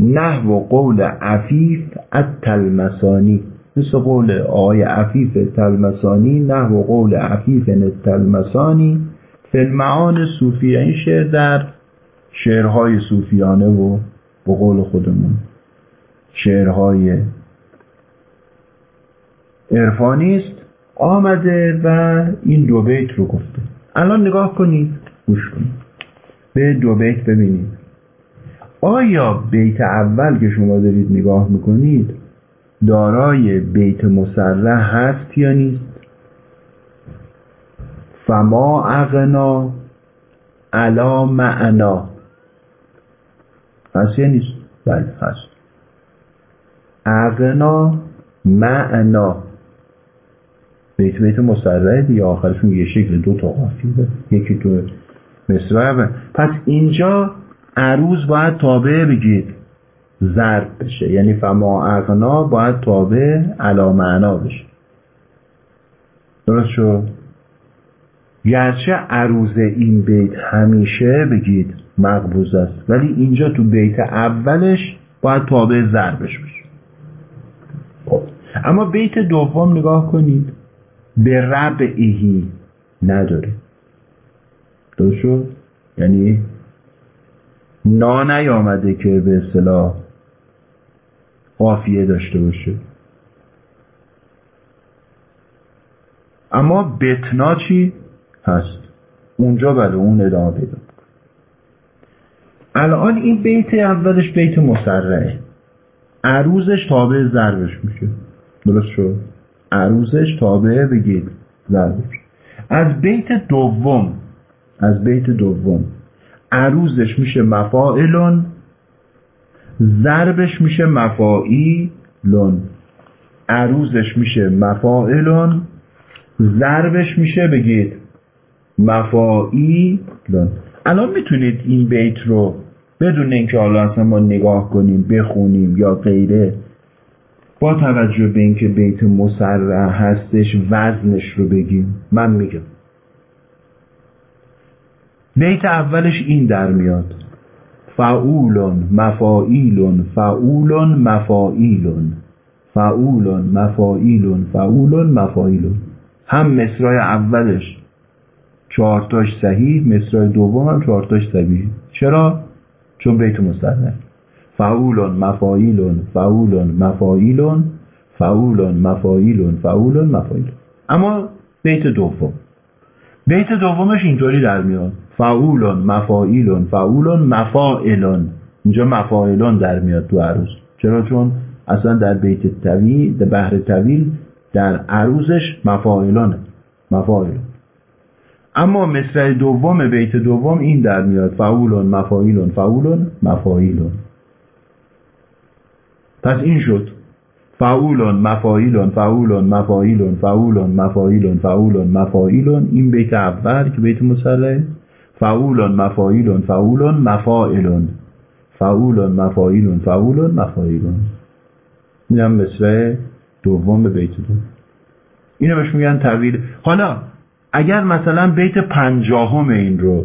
نه و قول عفیف التلمسانی. مثل قول آقای عفیف تلمسانی نه و قول عفیف تلمسانی. فلمعان صوفیه این شعر در شعرهای صوفیانه و به قول خودمون شعرهای عرفانی است. آمده و این دو بیت رو گفته. الان نگاه کنید گوش کنید. به دو بیت ببینید. آیا بیت اول که شما دارید نگاه می‌کنید دارای بیت مسرح هست یا نیست؟ فما اغنا علا معنا. هست یا نیست. بله هست اغنا معنا. بیت بیت مسرعه دیگه آخرشون یه شکل دو تا قافیه یکی تو مصرع پس اینجا عروض باید تابع بگید. ضرب بشه. یعنی فما اغنا باید تابع علا معنا بشه. درست شد؟ گرچه عروض این بیت همیشه بگید مقبوض است ولی اینجا تو بیت اولش باید تابع ضربش بشه خب. اما بیت دوم نگاه کنید به ربعی نداره. درست شد؟ یعنی نا نیامده که به اصطلاح قافیه داشته باشه. اما بتنا چی؟ هست. اونجا بله اون ادامه پیدا. الان این بیت اولش بیت مسرعه. عروزش تابع ضربش میشه. درست شد؟ عروزش تابع بگید ضربش. از بیت دوم از بیت دوم عروزش میشه مفاعلون ضربش میشه مفاعیلون. عروزش میشه مفاعلون ضربش میشه بگید مفاعیلون الان می‌تونید این بیت رو بدون اینکه حالا اصلا ما نگاه کنیم بخونیم یا غیره با توجه به اینکه بیت مسرع هستش وزنش رو بگیم. من میگم. بیت اولش این در میاد. فعولون مفاعیلون فعولون مفاعیلون فعولون مفاعیلون فعولون مفاعیلون هم مصرای اولش. چهارتاش صحیح مصرای دوم هم چهارتاش صحیح. چرا؟ چون بیت مستقل فعولون مفاعیلون فعولون مفاعیلون فعولون مفاعیلون فعولون مفاعیلون اما بیت دوم. بیت دومش اینطوری در میاد. فعولون مفاعیلون فعولون مفاعلون اینجا مفاعلون در میاد تو عروض. چرا؟ چون اصلا در بیت طویل در بحر طویل در عروضش مفاعلانه مفاعلون اما مصرع دوم بیت دوم این در میاد. فعولون مفاعیلون. فعولون مفاعیلون. پس این شد. فعولون مفاعیلون. فعولون مفاعیلون. فعولون مفاعیلون. فعولون مفاعیلون. این بیت اول که بیت مسلح فعولون مفاعیلون. فعولون مفاعلون. فعولون مفاعیلون. فعولون مفاعیلون. اینم مصرع دوم بیت دوم. اینو بهش میگن طویل حالا اگر مثلا بیت پنجاهم این رو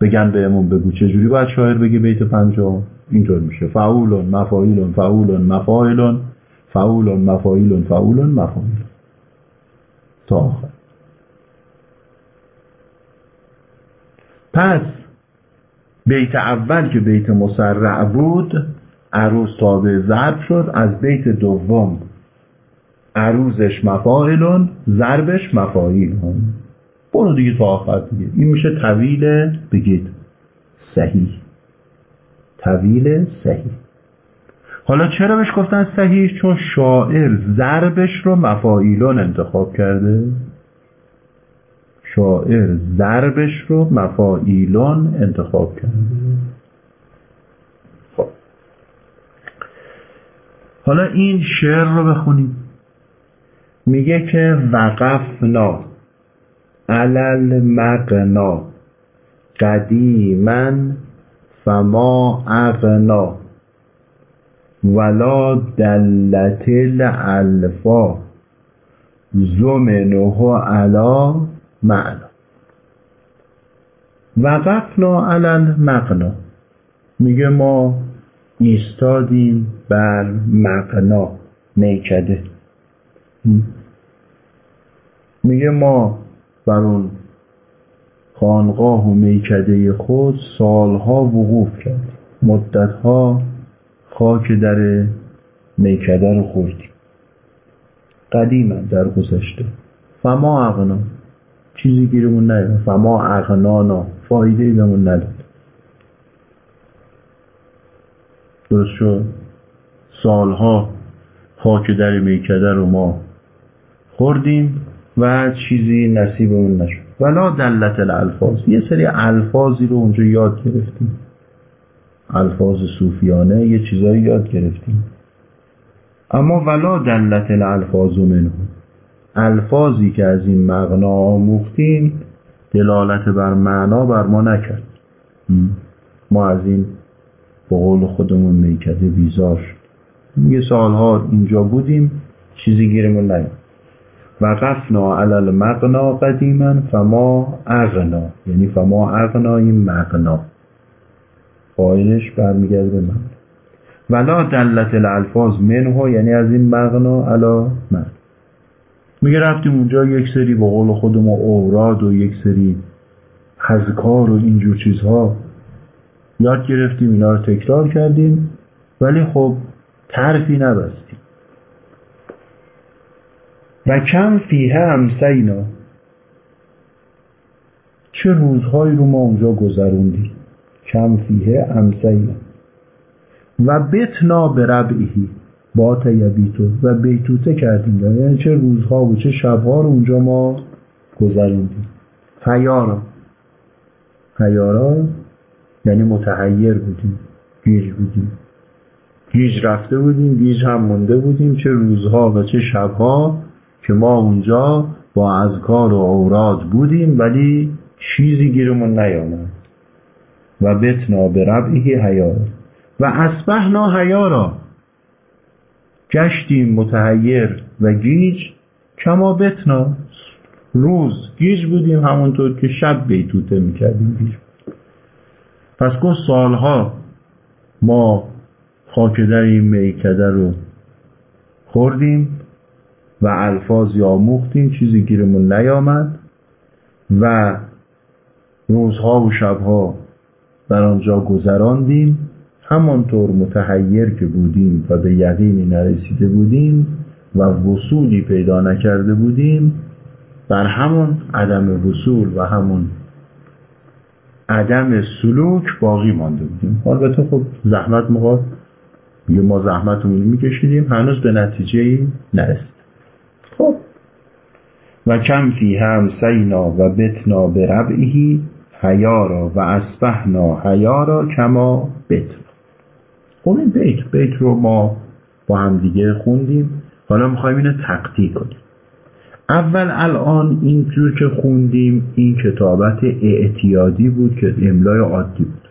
بگن بهمون بگو چجوری باید شاعر بگه بیت پنجاهم؟ اینطور میشه. فعولون مفاعیلون فعولون مفاعلون فعولون مفاعیلون فعولون مفاعیلون. تا آخر. پس بیت اول که بیت مسرع بود عروض تابع ضرب شد. از بیت دوم عروزش مفاعلون ضربش مفاعیلون. برو دیگه تا آخر دیگه این میشه طویل بگید. صحیح. طویل صحیح. حالا چرا بهش گفتن صحیح؟ چون شاعر ضربش رو مفاعیلون انتخاب کرده. شاعر ضربش رو مفاعیلون انتخاب کرده. خب. حالا این شعر رو بخونیم. میگه که وقفنا. علل مقنا قدیما فما اغنا ولا دلت الالفا زمنه علا معنا. وقفنا علل مقنا میگه ما ایستادیم بر مقنا میکده. میگه ما بر اون خانقاه و میکده خود سالها وقوف کرد. مدتها خاک در میکده رو خوردیم. قدیما در گذشته. فما اغنا. چیزی گیرمون نیاد. فما اغنانا. فایده ای بهمون نداد. درست شد؟ سالها خاک در میکده رو ما خوردیم. و چیزی نصیبمون نشد. ولا دلت الالفاظ. یه سری الفاظی رو اونجا یاد گرفتیم. الفاظ صوفیانه یه چیزایی یاد گرفتیم. اما ولا دلت الالفاظ منه الفاظی که از این مغنا آموختیم دلالت بر معنا بر ما نکرد. ما از این به قول خودمون میکده بیزار شد. یه سالها اینجا بودیم چیزی گیرمون نیاد وقفنا علی المغنا قدیما فما اغنا. یعنی فما اغنا این مغنا. فایلش برمیگرده به من. ولا دلت الالفاظ منها یعنی از این مغنا علا من. میگه رفتیم اونجا یک سری به قول خودم اوراد و یک سری هزکار و اینجور چیزها یاد گرفتیم اینا رو تکرار کردیم. ولی خب طرفی نبستیم. و کم فیه امسینا. چه روزهایی رو ما اونجا گذروندیم؟ کم فیه امسینا. و بتنا به ربعهی با تیبیتو و بیتوته کردیم. یعنی چه روزها و چه شبها رو اونجا ما گذروندیم. حيارى. حيارى یعنی متحیر بودیم گیج بودیم. گیج رفته بودیم گیج هم مونده بودیم. چه روزها و چه شبها که ما اونجا با اذکار و اوراد بودیم ولی چیزی گیرمون نیامد. و بتنا به ربعی حیارا و اسبحنا حیارا گشتیم متحیر و گیج کما بتنا. روز گیج بودیم همونطور که شب بیتوته می‌کردیم گیج. پس گفت سالها ما خاک در این میکده رو خوردیم. و الفاظی آموختیم چیزی گیرمون نیامد و روزها و شبها در آنجا گذراندیم. همانطور متحیر که بودیم و به یقینی نرسیده بودیم و وصولی پیدا نکرده بودیم بر همون عدم وصول و همون عدم سلوک باقی مانده بودیم. البته خب زحمت موقع میگه ما زحمتمون میکشیدیم هنوز به نتیجه نرسید و کم فی هم سینا و بتنا به ربعهی حیارا و اسبحنا حیارا کما بتنا. خب این بیت بیت رو ما با هم دیگه خوندیم. حالا می‌خوایم اینو تقطیع کنیم. اول الان اینجور که خوندیم این کتابت اعتیادی بود که املای عادی بود.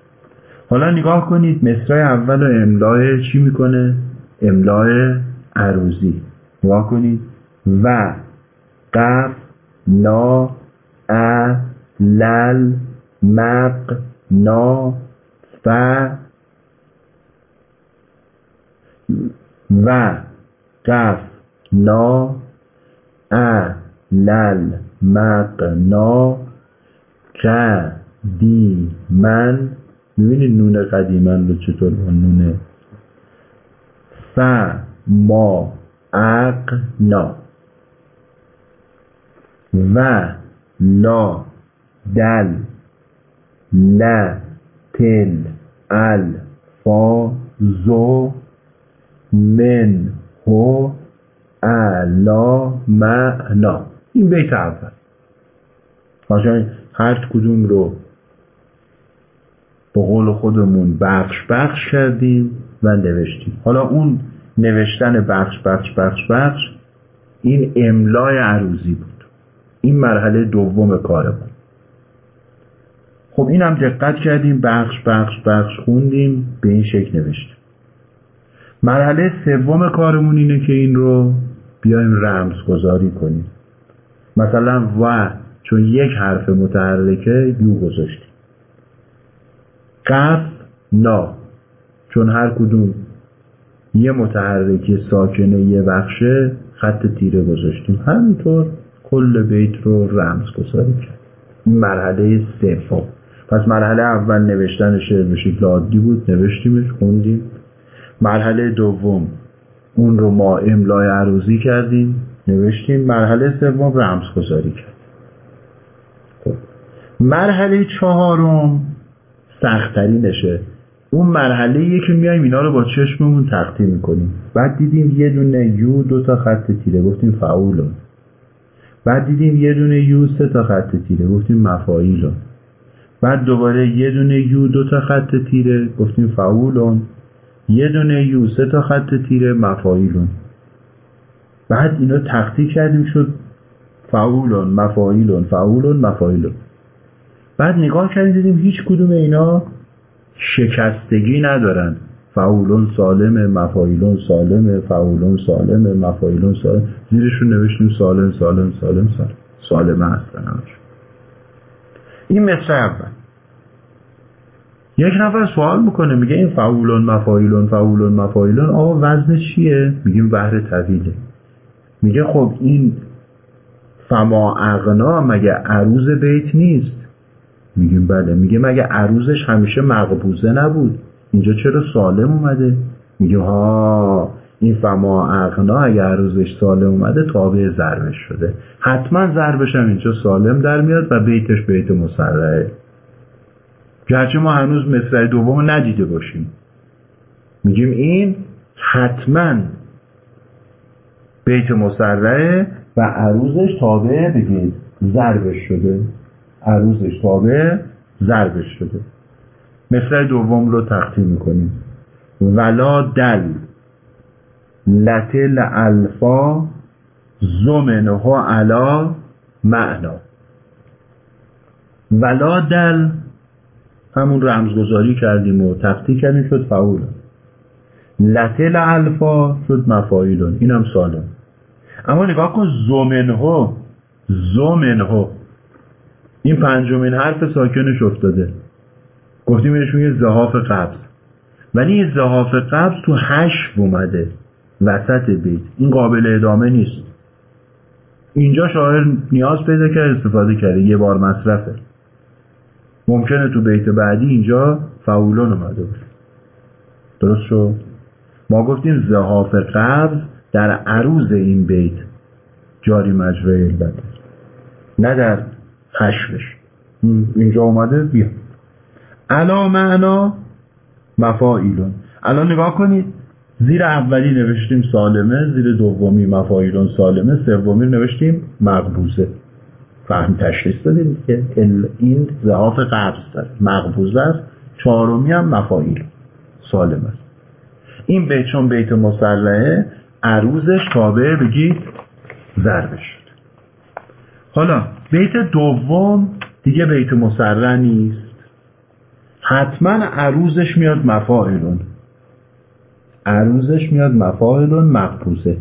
حالا نگاه کنید مصرع اول و املای چی می‌کنه؟ املای عروضی. نگاه کنید. و قف نا ا لل مق نا ف و قف نا ا لل مق نا ق دی من. می‌بینید نون قدیمن رو چطور با نون ف ما نا. و لا دل ل تل زو من هو الا معنا این بیت اول. قشنگ هر کدوم رو به قول خودمون بخش بخش کردیم و نوشتیم. حالا اون نوشتن بخش بخش بخش بخش این املای عروضی بود. این مرحله دوم کارمون. خب این هم دقت کردیم بخش بخش بخش خوندیم به این شکل نوشتیم. مرحله سوم کارمون اینه که این رو بیایم رمز گذاری کنیم. مثلا و چون یک حرف متحرکه یو گذاشتیم. قف نا. چون هر کدوم یه متحرک ساکنه یه بخشه خط تیره گذاشتیم. همینطور کل بیت رو رمز گذاری کرد مرحله سوم. پس مرحله اول نوشتن شعر به شکل عادی بود نوشتیمش خوندیم. مرحله دوم اون رو ما املای عروضی کردیم نوشتیم. مرحله سوم رمز گذاری کردیم خب. مرحله چهارم سختترینشه. اون مرحله یه که میایم اینا رو با چشممون تختی می‌کنیم. بعد دیدیم یه دونه یو دو تا خط تیره. گفتیم فعولون. بعد دیدیم یه دونه یو سه تا خط تیره. گفتیم مفاعیلون بعد دوباره یه دونه یو دو تا خط تیره. گفتیم فعولون یه دونه یو سه تا خط تیره. مفاعیلون بعد اینا تختی کردیم شد فعولون مفاعیلون فعولون مفاعیلون بعد نگاه کردیم دیدیم هیچ کدوم اینا شکستگی ندارن. فعولون سالم مفاعیلون سالم فعولون سالم مفاعیلون سالم. زیرشون نوشتیم سالم سالم سالم سالم. سالمه هستن همشون. این مصر اول. یک نفر سوال می‌کنه میگه این فعولون مفاعیلون فعولون مفاعیلون آقا وزن چیه؟ میگیم بهر طویله. میگه خب این فما اغنا مگه عروض بیت نیست؟ میگیم بله. میگه مگه عروضش همیشه مقبوزه نبود؟ اینجا چرا سالم اومده؟ میگه ها این فما اغنا اگه عروضش سالم اومده تابع ضربش شده. حتما ضربش هم اینجا سالم در میاد و بیتش بیت مسرعه. گرچه ما هنوز مصرع دوم ندیده باشیم. میگیم این حتما بیت مسرعه و عروضش تابع بگید ضربش شده. عروضش تابع ضربش شده. مثل دوم رو تقدیم می‌کنیم. ولا دل لتل الفا زمنه علا معنا. ولا دل همون رمزگذاری کردیم و تقدیم کردیم شد فعول. لتل الفا شد مفایلون اینم سالم اما نگاه کن زمنه زمنه این پنجمین حرف ساکنش افتاده. گفتیم اینش میگه زهاف قبض. ولی این زهاف قبض تو هش اومده. وسط بیت. این قابل ادامه نیست. اینجا شاعر نیاز پیدا کرد استفاده کرده یه بار مصرفه. ممکنه تو بیت بعدی اینجا فعولان اومده باشه. درست شد؟ ما گفتیم زهاف قبض در عروض این بیت. جاری مجرای علته نه در حشرش. اینجا اومده بیا. علا معنا مفاعیلون. الان نگاه کنید زیر اولی نوشتیم سالمه زیر دومی مفاعیلون سالمه سومی نوشتیم مقبوزه. فهم تشخیص دادیم که این زهاف قبض داره. مقبوزه است چهارمی هم مفاعیل سالم است. این بیت چون بیت مسلحه عروزش تابع بگید ضربه شد. حالا بیت دوم دیگه بیت مسرع نیست. حتما عروزش میاد مفاعلون. عروزش میاد مفاعلون مقبوزه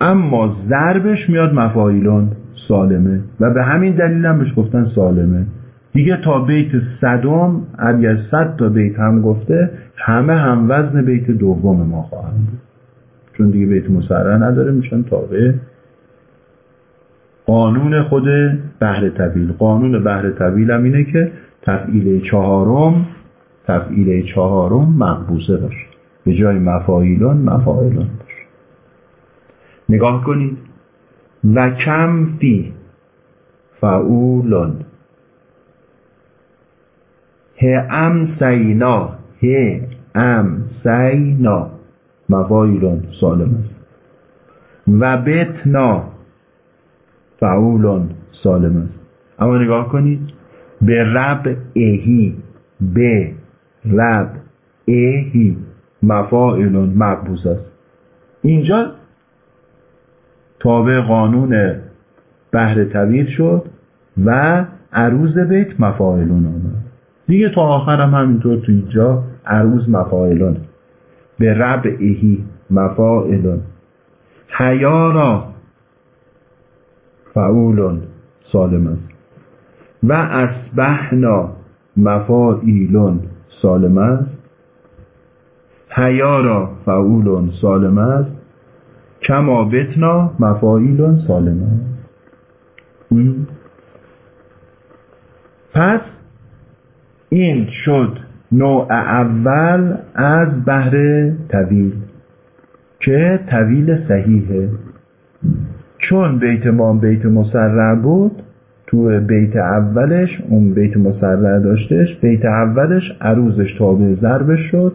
اما ضربش میاد مفاعلون سالمه. و به همین دلیل هم بهش گفتن سالمه. دیگه تا بیت صدم اگر صد تا بیت هم گفته همه هم وزن بیت دوم ما خواهند بود. چون دیگه بیت مسرع نداره میشن تابع. قانون خود بهر طویل. قانون بهر طویل هم اینه که تفعیل چهارم تفعیل چهارم مقبوزه باشه. به جای مفایلون مفایلون باشه. نگاه کنید. و کم فی فعولون ام سینا ه ام سی نا مفایلون سالم است. و بتنا فعولون سالم است. اما نگاه کنید. به رب اهی به رب اهی. مفاعلون مقبوز است. اینجا تابع قانون بهر طویل شد و عروض بیت مفاعلون آمد. دیگه تا آخر هم همینطور تو اینجا عروض مفاعلون. به رب اهی مفاعلون. حیارا فعولون سالم است. و اسبحنا مفاعیلون سالم است. حیارا فعولون سالم است. کما بتنا مفاعیلون سالم است. پس این شد نوع اول از بهر طویل که طویل صحیحه. چون بیت ما بیت مسرع بود تو بیت اولش اون بیت مسرع داشتش بیت اولش عروزش تابع ضربش شد.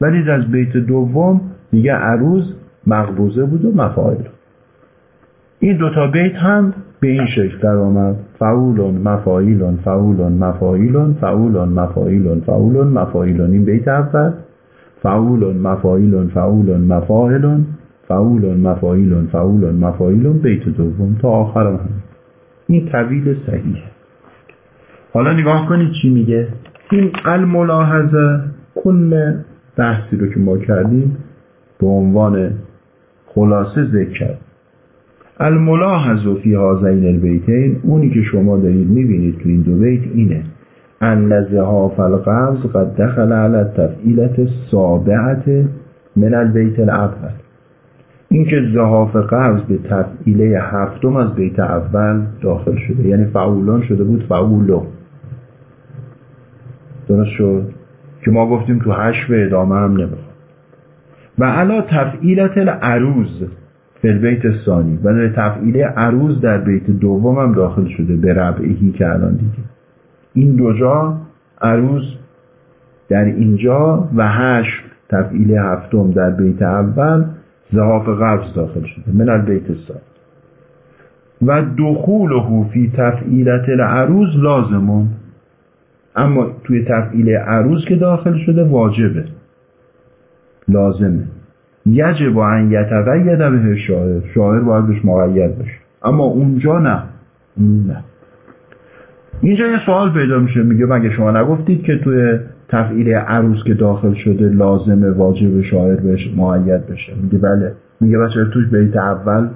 ولی از بیت دوم دیگه عروز مقبوزه بود و مفاعل. این دوتا بیت هم به این شکل در آمد فعولون مفاعیلون فعولون مفاعیلون فعولون مفاعیلون فعولون مفاعیلون. این بیت اول. فعولون مفاعیلون فعولون مفاعلون. فعولون مفاعیلون فعولون مفاعیلون. بیت دوم تا آخر هم. این طویل صحیح حالا نگاه کنید چی میگه؟ این الملاحظه کل بحثی رو که ما کردیم به عنوان خلاصه ذکر کرد. الملاحظ فی هازین البیتین اونی که شما دارید می‌بینید تو این دو بیت اینه. ان زهاف القبض قد دخل علی تفعیلت سابعت من البیت الاول اینکه زهاف قبض به تفعیله هفتم از بیت اول داخل شده یعنی فعولان شده بود فعولو. درست شد؟ که ما گفتیم تو هشت به ادامه هم نمی‌خواد. و علا تفعیلت العروض فی بیت ثانی و تفعیل عروض در بیت دوم هم داخل شده به ربعهی که الان دیگه. این دو جا عروض در اینجا و هشت تفعیل هفتم در بیت اول زهاف قبض داخل شده من البیت ثانی و دخول فی تفعیلت العروض لازمون اما توی تفعیل عروض که داخل شده واجبه. لازمه. یجب ان یتقید به شاعر شاعر باید بهش مقید بشه. اما اونجا نه. نه. اینجا یه سوال پیدا میشه میگه مگه شما نگفتید که توی تفعیل عروض که داخل شده لازمه واجب شاعر بهش مقید بشه. میگه بله. میگه بچه توی بیت اول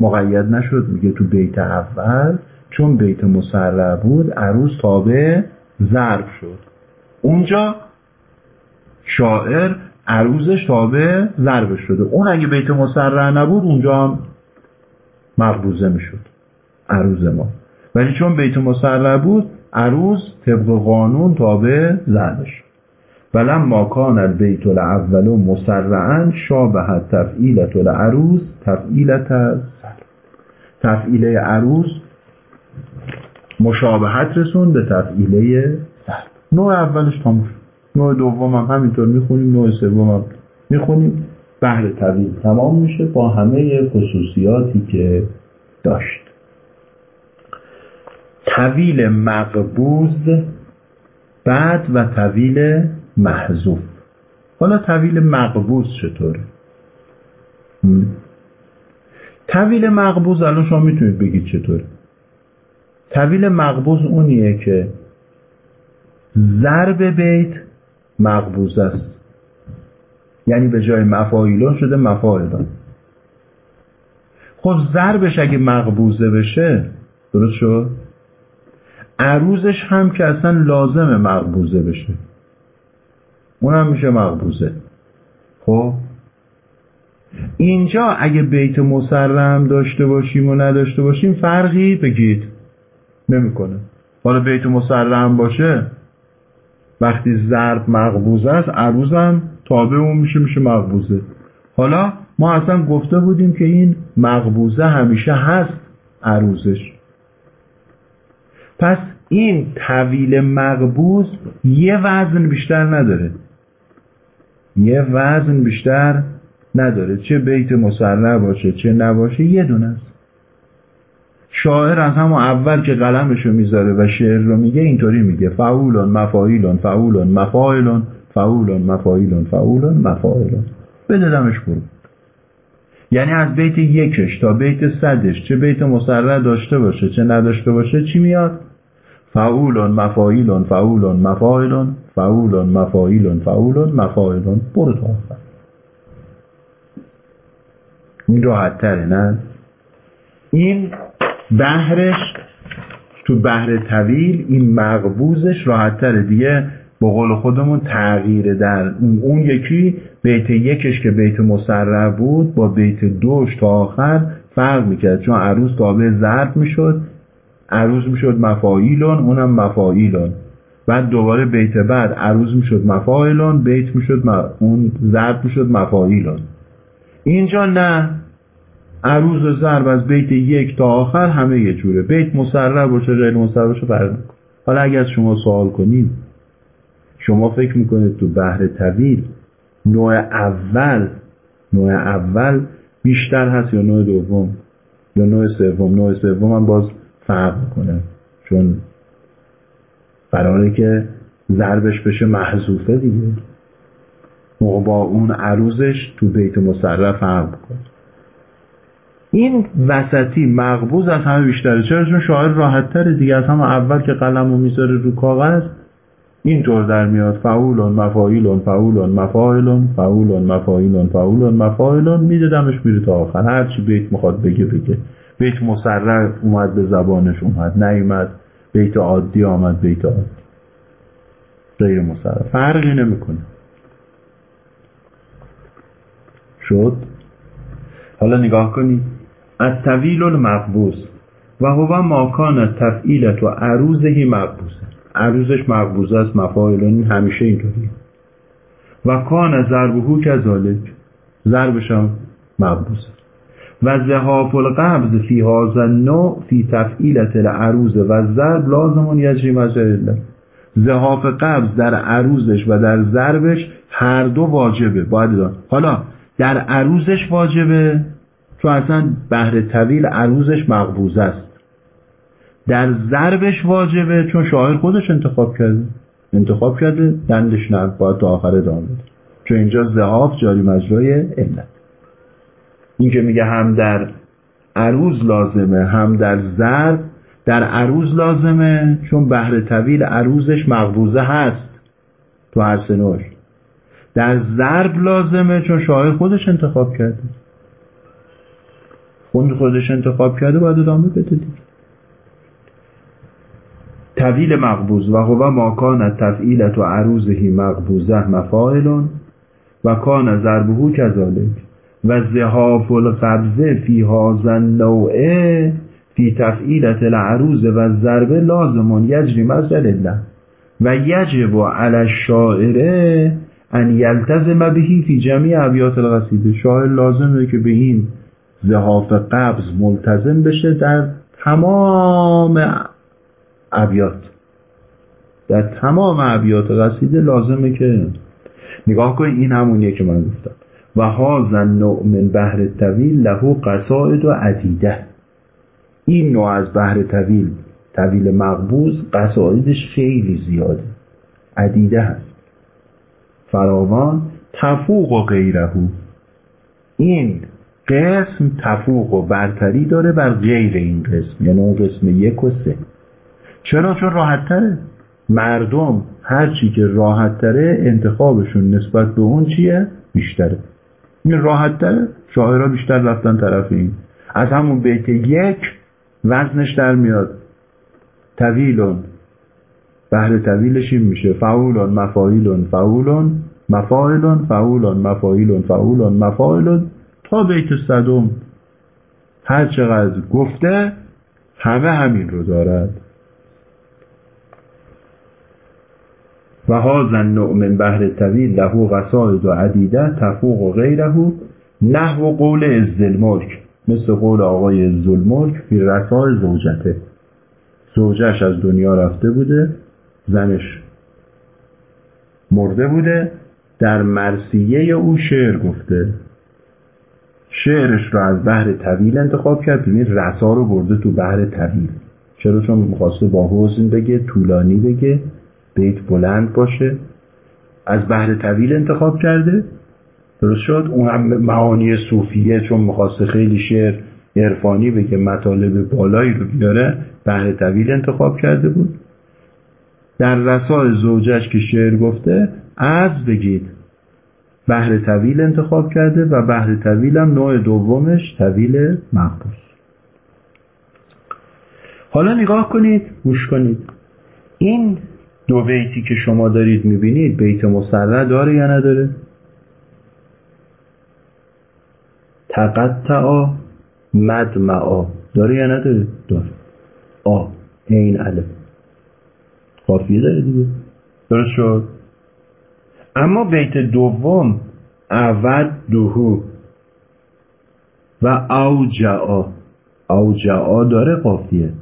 مقید نشد. میگه تو بیت اول چون بیت مسرع بود عروض تابع ضرب شد. اونجا شاعر عروضش تابع ضرب شده. اون اگه بیت مسرع نبود اونجا هم مقبوزه می‌شد. عروض ما. ولی چون بیت مسرع بود عروض طبق قانون تابع ضرب شد ما کان البیت الاول مسرعا شابه تفعیلت العروض تفعیلت ضرب تفعیله عروض مشابهت رسون به تفعیله ضرب نوع اولش تموم شد. نوع دوم هم همینطور می‌خونیم نوع سوم هم می‌خونیم. بهر طویل تمام میشه با همه خصوصیاتی که داشت. طویل مقبوز بعد و طویل محذوف حالا طویل مقبوز چطوره؟ طویل مقبوز الان شما می‌تونید بگید چطوره. طویل مقبوز اونیه که ضرب بیت مقبوز است. یعنی به جای مفایلون شده مفایلون خب ضربش اگه مقبوزه بشه درست شد؟ عروزش هم که اصلا لازم مقبوزه بشه. اون هم میشه مقبوزه خب؟ اینجا اگه بیت مسرم داشته باشیم و نداشته باشیم فرقی بگید. نمی‌کنه. حالا بیت مسرم باشه وقتی ضرب مقبوزه است عروزم تابع اون میشه میشه مقبوزه حالا ما اصلا گفته بودیم که این مقبوزه همیشه هست عروزش پس این طویل مقبوز یه وزن بیشتر نداره. یه وزن بیشتر نداره. چه بیت مسرع باشه چه نباشه یه دونه است. شاعر از همون اول که قلمشو می‌ذاره و شعر رو میگه اینطوری میگه. فعولون مفاعیلون فعولون مفاعلون فعولون مفاعیلون فعولون مفاعلون بده دمش برو. یعنی از بیت یکش تا بیت صدش چه بیت مسرع داشته باشه چه نداشته باشه چی میاد؟ فعولون مفاعیلون فعولون مفاعلون فعولون مفاعیلون فعولون مفاعلون. برو تا این راحت تره نه؟ این بهرش تو بهر طویل این مقبوزش راحت تره دیگه. با قول خودمون تغییر در اون یکی بیت یکش که بیت مسرع بود با بیت دوش تا آخر فرق می‌کرد. چون عروض تابع ضرب می‌شد عروض می‌شد مفاعیلون اونم مفاعیلون. بعد دوباره بیت بعد عروض می‌شد مفاعلون بیت می‌شد اون ضرب می‌شد مفاعیلون. اینجا نه. عروض و ضرب از بیت یک تا آخر همه یه جوره. بیت مسرع باشه غیر مسرع باشه فرق حالا اگر از شما سوال کنید شما فکر می‌کنید تو بحر طویل نوع اول نوع اول بیشتر هست یا نوع دوم؟ یا نوع سوم؟ نوع سوم هم باز فرق می‌کنه چون قراره که ضربش بشه محذوفه دیگه. با اون عروضش تو بیت مسرع فرق می‌کنه. این وسطی مقبوض از همه بیشتره. چرا؟ چون شاعر راحت تره دیگه. از همه اول که قلم رو می‌ذاره رو کاغذ اینطور در میاد فعولون مفاعیلون فعولون مفاعلون فعولون مفاعیلون فعولون مفاعلون میدادمش میره تا آخر. هرچی بیت می‌خواد بگه بگه. بیت مسرع اومد به زبانش اومد. نیومد بیت عادی آمد بیت عادی. غیر مسرع فرقی نمی‌کنه. شد؟ حالا نگاه کنید الطویل المقبوز و هو ماکان تفعیلت و عروضهی مقبوزه عروضش مقبوزه است مفاعلون همیشه اینطوری. و کان ضربهو کذالک ضربش هم مقبوزه و زهاف القبض فی هذا نوع فی تفعیلت العروض و ضرب لازمون یجری مجرد زهاف قبض در عروضش و در ضربش هر دو واجبه. باید دار. حالا در عروضش واجبه چون اصلا بهر طویل عروضش مقبوض است. در ضربش واجبه چون شاعر خودش انتخاب کرده. انتخاب کرده دندش نه باید تا آخر ادامه چون اینجا زهاف جاری مجرای علت. این که میگه هم در عروض لازمه هم در ضرب. در عروض لازمه چون بهر طویل عروضش مقبوضه هست. تو هر سنوش در ضرب لازمه چون شاعر خودش انتخاب کرده. خود خودش انتخاب کرده باید ادامه بده طویل مقبوز و هو ما کان تفعیلت و عروضهی مقبوزه مفاعلون و کان ضربه کذالک و زهاف القبضه فی هازن نوعه فی تفعیلت العروض و ضربه لازمون یجری مجرد الله. و یجب علی الشاعره ان یلتزم بهی فی جمعی ابیات القصیده شاعر لازمه که به این زهاف قبض ملتزم بشه در تمام ابیات. در تمام ابیات قصیده لازمه که نگاه کنید این همونیه که من گفتم. و هازن نوع من بحر طویل له قصائد و عدیده. این نوع از بحر طویل طویل مقبوز قصائدش خیلی زیاده. عدیده هست. فراوان تفوق و غیرهو این قسم تفوق و برتری داره بر غیر این قسم یعنی اون قسم یک و سه. چرا؟ چون راحت تره مردم هرچی که راحت تره انتخابشون نسبت به اون چیه؟ بیشتره. این راحت تره شاعرها بیشتر رفتن طرف این. از همون بیت یک وزنش در میاد. طویلون. بهر طویلش این میشه. فعولون مفاعیلون فعولون مفاعلون فعولون مفاعیلون فعولون مفاعلون. تا بیت صدم هر چقدر گفته همه همین رو دارد. و هازن نوع من بهر طویل له قصاید و عدیده تفوق و غیره نحو قول ازدلملک مثل قول آقای ازدلملک فی رسای زوجته. زوجش از دنیا رفته بوده زنش مرده بوده در مرسیه او شعر گفته. شعرش رو از بحر طویل انتخاب کرد ببینید رسا رو برده تو بحر طویل. چرا؟ چون می‌خواسته با حزن بگه طولانی بگه. بیت بلند باشه از بحر طویل انتخاب کرده. درست شد؟ اون هم معانی صوفیه چون می‌خواسته خیلی شعر عرفانی بگه مطالب بالایی رو بیاره بحر طویل انتخاب کرده بود. در رسای زوجش که شعر گفته از بگید. بحر طویل انتخاب کرده و بحر طویل هم نوع دومش طویل مقبوس حالا نگاه کنید گوش کنید. این دو بیتی که شما دارید می‌بینید بیت مسرع داره یا نداره؟ تقطعا مدمعا داره یا نداره؟ داره. آ این الف. قافیه داره دیگه. درست شد؟ اما بیت دوم اود دوهو. و اوجعا اوجعا داره قافیه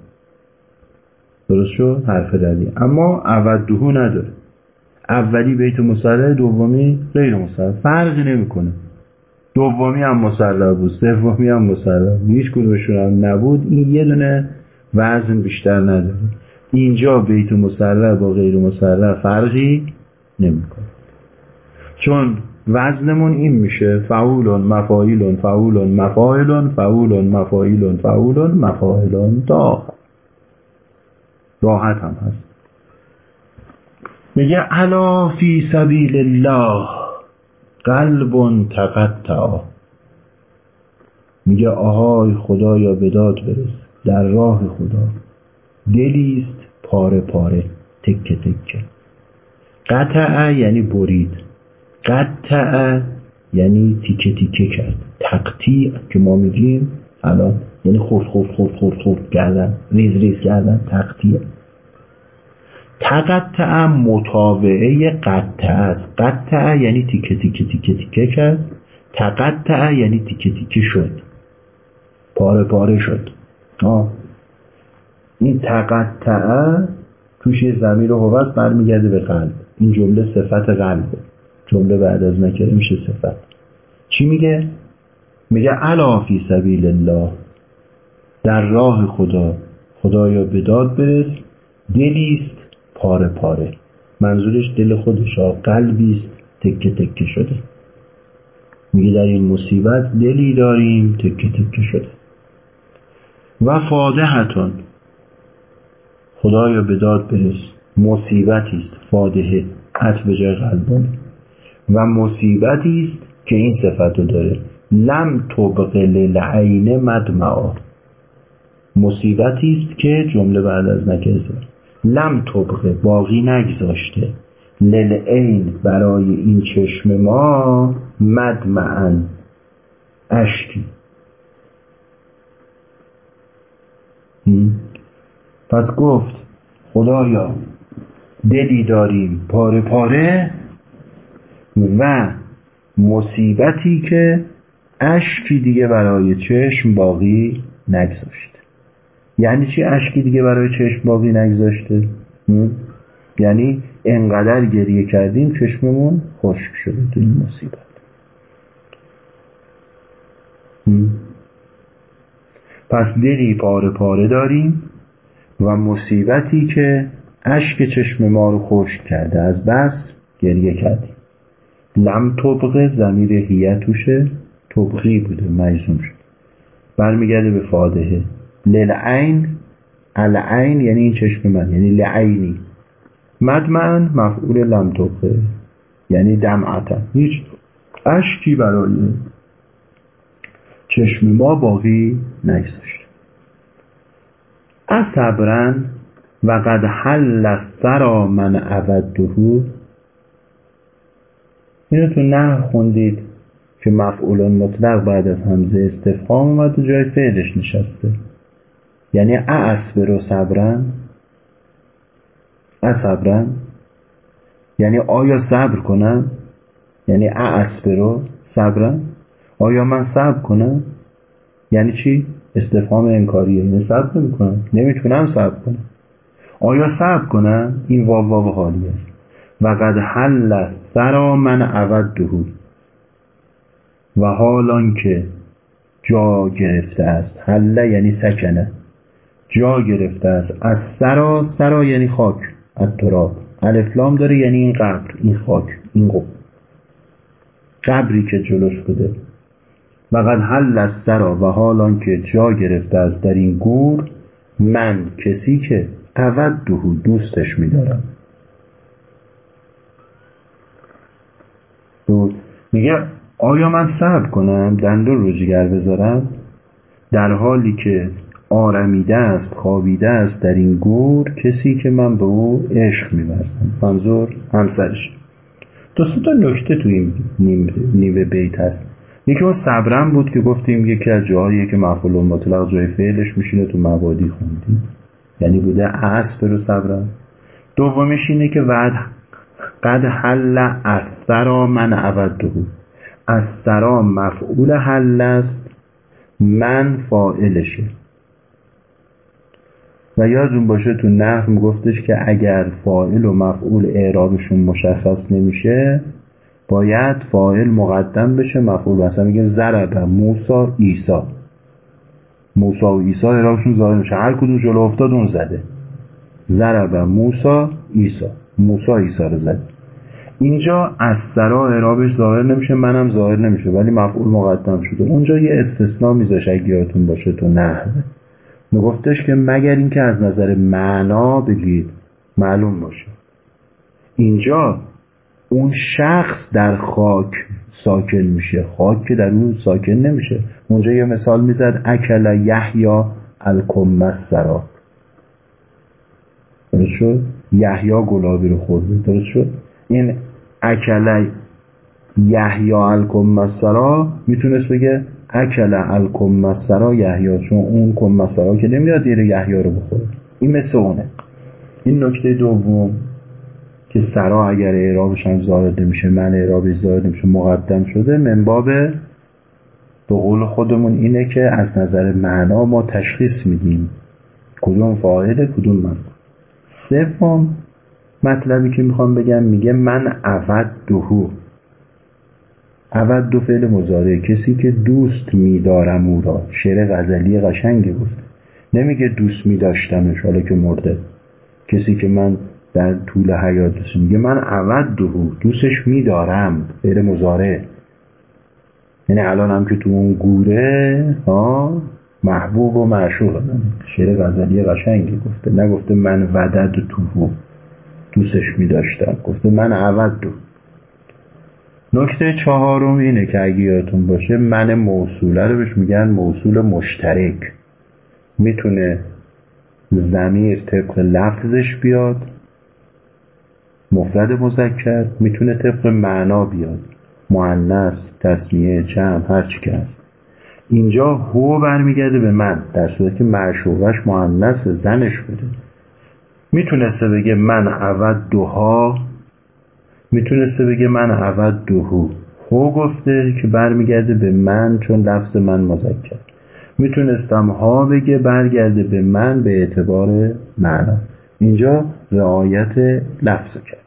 درست شد؟ حرف دلی اما اود دوهو نداره. اولی بیت مسلح دومی غیر مسلح. فرقی نمی‌کنه. دومی هم مسلح بود سومی هم مسلح هیچ کدومشون هم نبود. این یه دونه وزن بیشتر نداره. اینجا بیت مسلح با غیر مسلح فرقی نمی‌کنه. چون وزنمون این میشه. فعولون مفایلون فعولون مفایلون فعولون مفایلون فعولون مفایلون تا راحت هم هست. میگه علا فی سبیل الله قلب تقطع میگه آهای خدایا به داد برس. در راه خدا. دلیست پاره پاره. تکه تکه. قطعه یعنی برید. قطع یعنی تیکه تیکه کرد. تقطیع که ما میگیم الان. یعنی خورد خورد خورد خورد خورد کردن. ریز ریز کردن. تقطیع. تقطع متابعه قطع است. قطع یعنی تیکه تیکه تیکه تیکه کرد. تقطع یعنی تیکه تیکه شد. پاره پاره شد. آه. این تقطع توش یه زمیر هوست برمیگرده به قلب. این جمله صفت قلبه جمله بعد از نکره میشه صفت. چی میگه؟ میگه علا فی سبیل الله. در راه خدا. خدایا به داد برس دلیست پاره پاره. منظورش دل خودش قلبی است تکه تکه شده. میگه در این مصیبت دلی داریم تکه تکه شده. و فادهتون خدایا به داد برس. مصیبتی است. فادهه. حت به جای قلبانه و مصیبتی است که این صفت رو داره. لم طبق للعین مدمعا. مصیبتی است که جمله بعد از نکرده لم طبقه باقی نگذاشته. للعین برای این چشم ما مدمعن اشکی. پس گفت خدایا دلی داریم پاره پاره و مصیبتی که اشکی دیگه برای چشم باقی نگذاشته. یعنی چی اشکی دیگه برای چشم باقی نگذاشته؟ یعنی انقدر گریه کردیم چشممون خشک شده تو این مصیبت. پس دلی پاره پاره داریم و مصیبتی که اشک چشم ما رو خشک کرده. از بس گریه کردیم. لم طبقه زمیر هیه توشه. طبقی بوده مجزوم شد. برمیگرده به فادهه للعین العین یعنی این چشم من یعنی لعینی. مدمن مفعول لم طبقه یعنی دمعتا هیچ اشکی برای چشم ما باقی نگذاشت. اصبرن و قد حل ثرا من عودهو اینو تو نه خوندید که مفعول مطلق بعد از همزه استفهام اومد و جای فعلش نشسته. یعنی اصبر صبرن؟ اصبرن یعنی آیا صبر کنم یعنی اصبر صبرن؟ آیا من صبر کنم؟ یعنی چی؟ استفهام انکاریه. یعنی صبر نمی‌کنم. نمی‌تونم صبر کنم. آیا صبر کنم؟ این واو واو حالی است و قد حل سرا من عودده و حالان که جا گرفته است. حله یعنی سکنه. جا گرفته است. از سرا سرا یعنی خاک. از تراب. الفلام داره یعنی این قبر این خاک این قبر. قبری که جلوش بوده. و قد حل از سرا و حالان که جا گرفته است در این گور من کسی که دهو دوستش میدارم. میگه آیا من صبر کنم دندون رو جگر بذارم؟ در حالی که آرمیده است خوابیده است در این گور کسی که من به او عشق میورزم. منظور همسرش. دو تا نکته تو این نیمه بیت هست. یکی اون صبرم بود که گفتیم یکی از جاهایی که مفعول مطلق جای فعلش میشینه تو مبادی خوندیم. یعنی بوده اسب رو صبرم. دومیش اینه که بعد قد حل اثرا من عبده. از سرا مفعول حل است. من فائلشه و یادون باشه تو نحو گفتش که اگر فائل و مفعول اعرابشون مشخص نمیشه باید فاعل مقدم بشه مفعول مثلا میگه ضرب موسا ایسا موسا و ایسا اعرابشون ظاهر میشه. هر کدوم جلو افتاد اون زده. ضرب موسا ایسا موسا ایسا رو زده اینجا از سرا اعرابش ظاهر نمیشه منم ظاهر نمیشه ولی مفعول مقدم شده. اونجا یه استثناء میذاش اگه یادتون باشه تو نحوه میگفتش که مگر اینکه از نظر معنا بگید معلوم باشه. اینجا اون شخص در خاک ساکن میشه. خاک که در اون ساکن نمیشه. اونجا یه مثال می‌زد اکل یحیا الکمسرا درست شد؟ یحیا گلابی رو خورده درست شد؟ این اکل یحیا الکمسرا می‌تونست بگه اکل الکمسرا یحیا چون اون کمسرا که نمیاد دیره یحیا رو بخوره. این مثل اونه. این نکته دوم که سرا اگر اعرابش هم زارد نمیشه من اعرابش زارد نمیشه مقدم شده منباب به قول خودمون اینه که از نظر معنا ما تشخیص میدیم کدوم فاعل کدوم من سوم مطلبی که می‌خوام بگم میگه من عود دهو. عود دو فعل مزاره کسی که دوست میدارم او را. شعر غزلی قشنگی گفته نمیگه دوست میداشتمش حالا که مرده. کسی که من در طول حیاتش میگه من عود دهو دوستش میدارم. غیر مزاره یعنی الان هم که تو اون گوره ها محبوب و معشوق. شعر غزلی قشنگی گفته. نگفته من ودد توهو دوستش میداشتم. گفته من عود دو نکته چهارم اینه که اگه یادتون باشه من موصوله رو بهش میگن موصول مشترک. می‌تونه زمیر طبق لفظش بیاد مفرد مذکر می‌تونه طبق معنا بیاد. معنس تصمیه جمع هر چی که هست. اینجا هو برمیگرده به من در صورتی که معشوقش معنس زنش بوده. می‌تونسته بگه من عود دوها می‌تونسته بگه من عود دوهو. هو گفته که برمیگرده به من چون لفظ من مذکر. می‌تونستم ها بگه برگرده به من به اعتبار معنا اینجا رعایت لفظ کرد.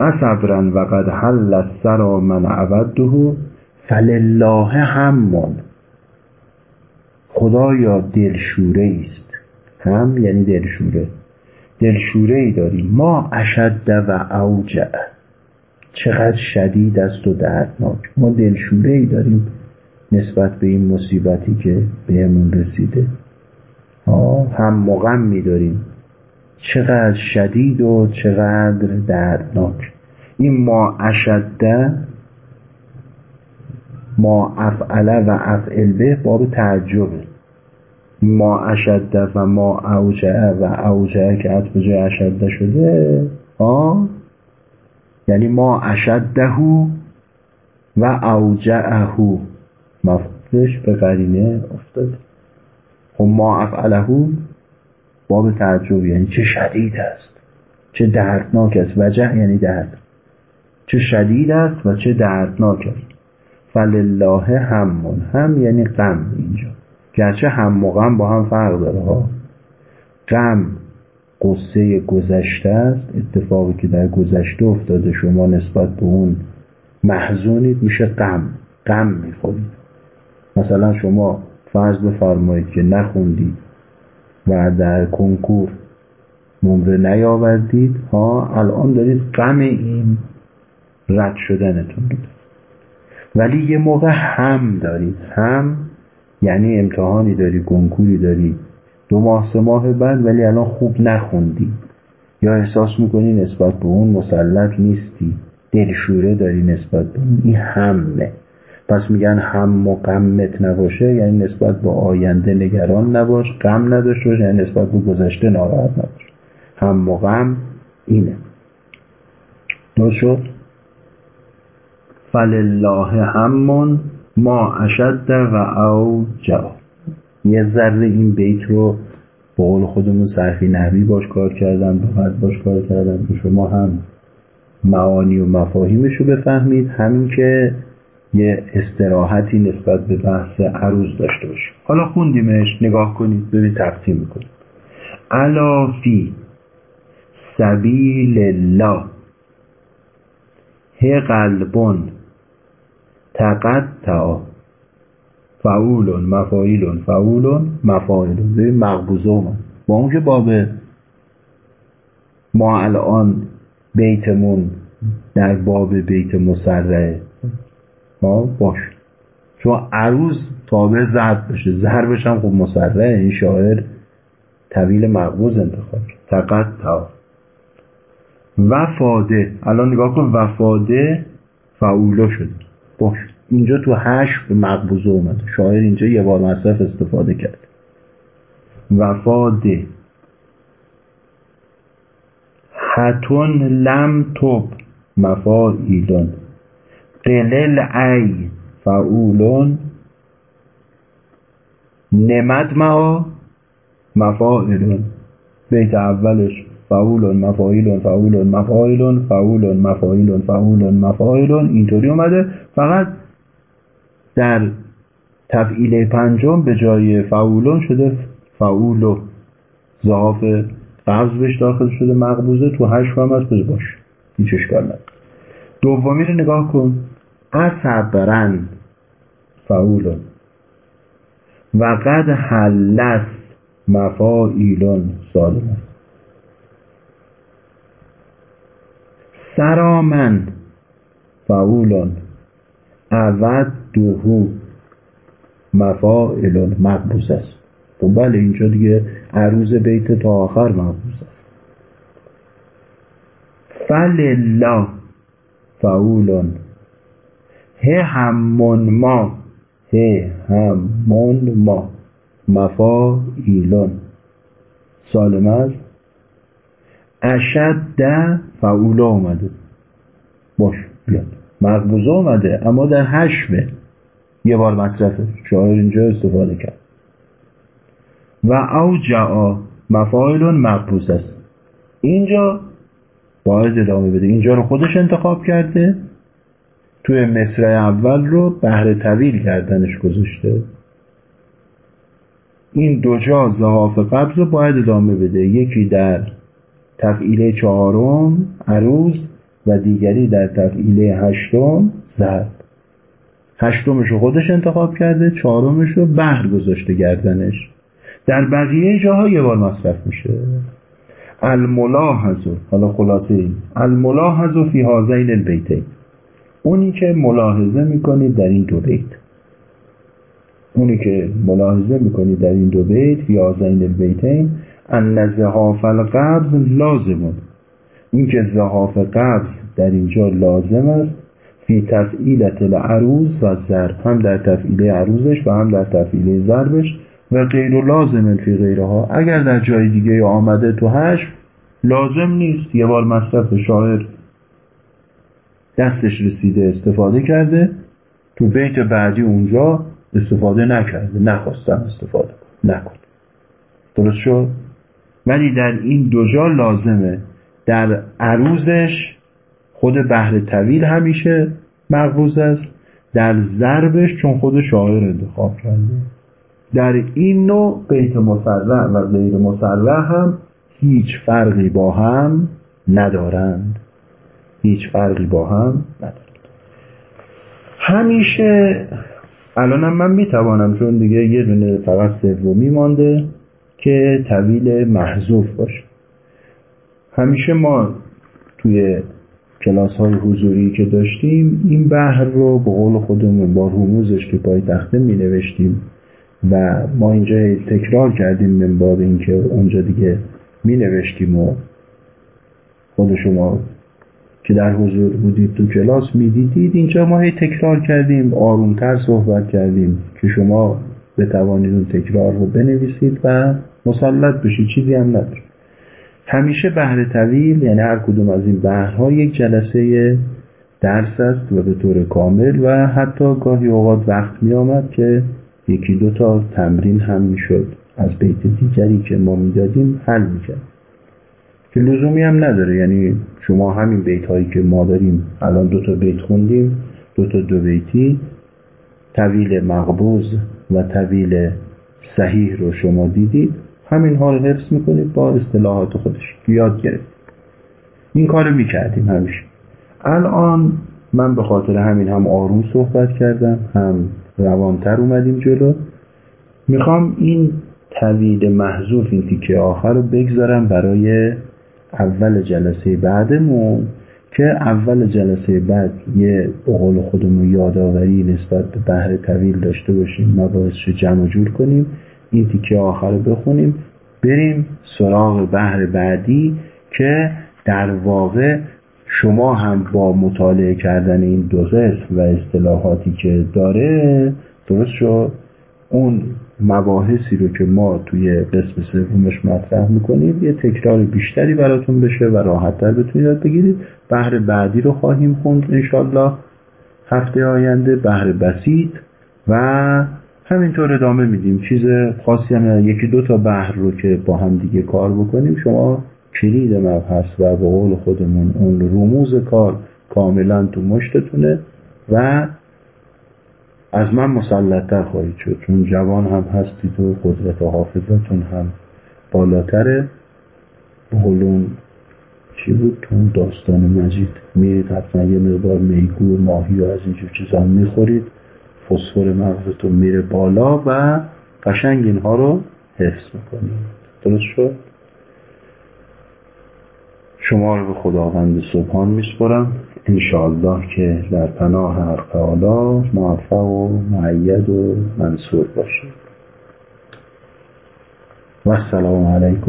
اصبرن و قد حل السرا من عبده فلله همون خدایا دلشوره است هم یعنی دلشوره. دلشوره ای داریم. ما اشد و اوجع. چقدر شدید است و دردناک. ما دلشوره ای داریم نسبت به این مصیبتی که بهمون رسیده. هم مغمی داریم چقدر شدید و چقدر دردناک. این ما اشده ما افعله و افعل به باب تعجبه. ما اشده و ما اوجعه و اوجعه که عطف جای اشده شده؟ ها یعنی ما اشده و اوجعه. مفهومش به قرینه افتاده. خب ما افعله باب تعجب. یعنی چه شدید است. چه دردناک است. وجه یعنی درد. چه شدید است و چه دردناک است. فلله همون هم یعنی غم اینجا. گرچه هم و با هم فرق داره ها غم قصه گذشته است. اتفاقی که در گذشته افتاده شما نسبت به اون محزونید میشه غم. غم می‌خورید. مثلا شما فرض بفرمایید که نخوندید و در کنکور نمره نیاوردید ها الان دارید غم این رد شدنتون رو ولی یه موقع هم دارید. هم یعنی امتحانی داری کنکوری داری. دو ماه سه ماه بعد ولی الان خوب نخوندی. یا احساس می‌کنی نسبت به اون مسلط نیستی. دلشوره داری نسبت به اون. این همه. پس میگن هم و نباشه یعنی نسبت به آینده نگران نباش. غم نداشته باش یعنی نسبت به گذشته ناراحت نباش. هم و اینه. درست شد؟ فلله همون ما اشد و او جا یه ذره این بیت رو به قول خودمون صرفی نحوی باش کار کردم بعد باش کار کردم که شما هم معانی و مفاهیمش رو بفهمید. همین که یه استراحتی نسبت به بحث عروض داشته باشیم. حالا خوندیمش نگاه کنید ببین تقسیم می‌کنید علا فی سبیل الله ه قلبون تقطع فعولون مفاعیلون فعولون مفاعیلون ببین مقبوزه اومد با اون که باب ما الان بیتمون در باب بیت مسرعه. ما باش. چون عروض تابع ضرب بشه. ضربش هم خب مسرعه. این شاعر طویل مقبوز انتخاب. تقطع وفاده. الان نگاه کن. وفاده فعولا شده. باش. اینجا تو هشت به مقبوزه اومده. شاعر اینجا یه بار مصرف استفاده کرد. وفاده هتون لم توب مفاعیلون قلل ای. فعولون. ما مفاعلون بیت اولش. فعولون مفاعیلون فعولون مفاعیلون فعولون مفاعیلون فعولون مفاعیلون اینطوری اومده. فقط در تفعیل پنجم به جای فعولون شده فعولو زهاف قبض بهش داخل شده مقبوزه تو هشت هم هست باش هیچ اشکال نداره. دومی رو نگاه کن. اصبرن فعولون. و قد حلس مفاعیلون سالم است. سرامن فعولون. عود دوهو مفاعلون مقبوز است. خب بله اینجا دیگه عروض بیت تا آخر مقبوز است. فلله فعولون ه همون ما. ه همون ما. مفاعیلون سالم است؟ اشد فعولا اومده باش بیاد. مقبوزه اومده اما در هشمه یه بار مصرفه شاعر اینجا استفاده کرد. و او جعا مفاعلون مقبوز است. اینجا باید ادامه بده. اینجا رو خودش انتخاب کرده. توی مصرع اول رو بهره طویل کردنش گذاشته. این دو جا زهاف قبض رو باید ادامه بده. یکی در تفعیله چهارم عروض و دیگری در تفعیله هشتم زرد. هشتمش رو خودش انتخاب کرده چهارمش رو بهر گذاشته گردنش. در بقیه جاها یه بار مصرف میشه. الملاحظو حالا خلاصه این. الملاحظو فی هازین البیتین. اونی که ملاحظه می‌کنید در این دو بیت. اونی که ملاحظه می‌کنید در این دو بیت فی هازین البیتین ان زهاف القبض لازمون. این که زهاف قبض در اینجا لازم است فی تفعیلت العروض و ضرب هم در تفعیل عروضش و هم در تفعیل ضربش و غیر لازم فی غیرها. اگر در جای دیگه آمده تو هش لازم نیست. یه بار مصرف شاعر دستش رسیده استفاده کرده تو بیت بعدی اونجا استفاده نکرده. نخواستم استفاده نکن. درست شد؟ ولی در این دو جا لازمه. در عروزش خود بهر طویل همیشه مقبوز است. در ضربش چون خود شاعر انتخاب کرده. در این نوع بیت مسرع و غیر مسرع هم هیچ فرقی با هم ندارند. هیچ فرقی با هم ندارند. همیشه الانم من می‌توانم چون دیگه یه دونه فقط سومی مانده که طویل محذوف باشه. همیشه ما توی کلاس های حضوری که داشتیم این بحر رو به قول خودمون با رموزش که پای تخته می نوشتیم و ما اینجا تکرار کردیم من باب اینکه اونجا دیگه می نوشتیم و خود شما که در حضور بودید تو کلاس می‌دیدید اینجا ما هی تکرار کردیم آرومتر صحبت کردیم که شما بتوانید اون تکرار رو بنویسید و مسلط بشید چیزی هم نداره. همیشه بهر طویل یعنی هر کدوم از این بهرها یک جلسه درس است و به طور کامل و حتی گاهی اوقات وقت می آمد که یکی دو تا تمرین هم می شد از بیت دیگری که ما می‌دادیم حل می‌کرد. که لزومی هم نداره. یعنی شما همین بیت هایی که ما داریم الان دو تا بیت خوندیم دو تا دو بیتی طویل مقبوز و طویل صحیح رو شما دیدید. همین حال حفظ می‌کنید با اصطلاحات خودش. یاد گرفت. این کار می‌کردیم همیشه. الان من به خاطر همین هم آروم صحبت کردم هم روانتر اومدیم جلو. می‌خوام این طویل محذوف این تیکه آخر رو بگذارم برای اول جلسه بعدمون که اول جلسه بعد یه بقول خودمون یادآوری نسبت به بحر طویل داشته باشیم مباحثش جمع جور کنیم. این تیکه آخر بخونیم. بریم سراغ بحر بعدی که در واقع شما هم با مطالعه کردن این دو قسم و اصطلاحاتی که داره درست شد؟ اون مباحثی رو که ما توی قسم سومش مطرح می‌کنیم یه تکرار بیشتری براتون بشه و راحتتر بتونید یاد بگیرید. بحر بعدی رو خواهیم خوند انشالله هفته آینده بحر بسیط و همینطور ادامه میدیم. چیز خاصی هم یکی دو تا بحر رو که با هم دیگه کار بکنیم شما کلید مبحث و به قول خودمون اون رموز کار کاملا تو مشتتونه و از من مسلطتر خواهید شد. چون جوان هم هستید و قدرت و حافظتون هم بالاتره. بقولون چی بود؟ تو داستان مجید. میرید حتما یه مقدار میگور ماهی و از اینجور چیزا می‌خورید. فسفر مغزتون میره بالا و قشنگ اینها رو حفظ می‌کنید. درست شد؟ شما رو به خداوند سبحان میسپرم انشاءالله که در پناه حق تعالی موفق و معید و منصور باشید و السلام علیکم.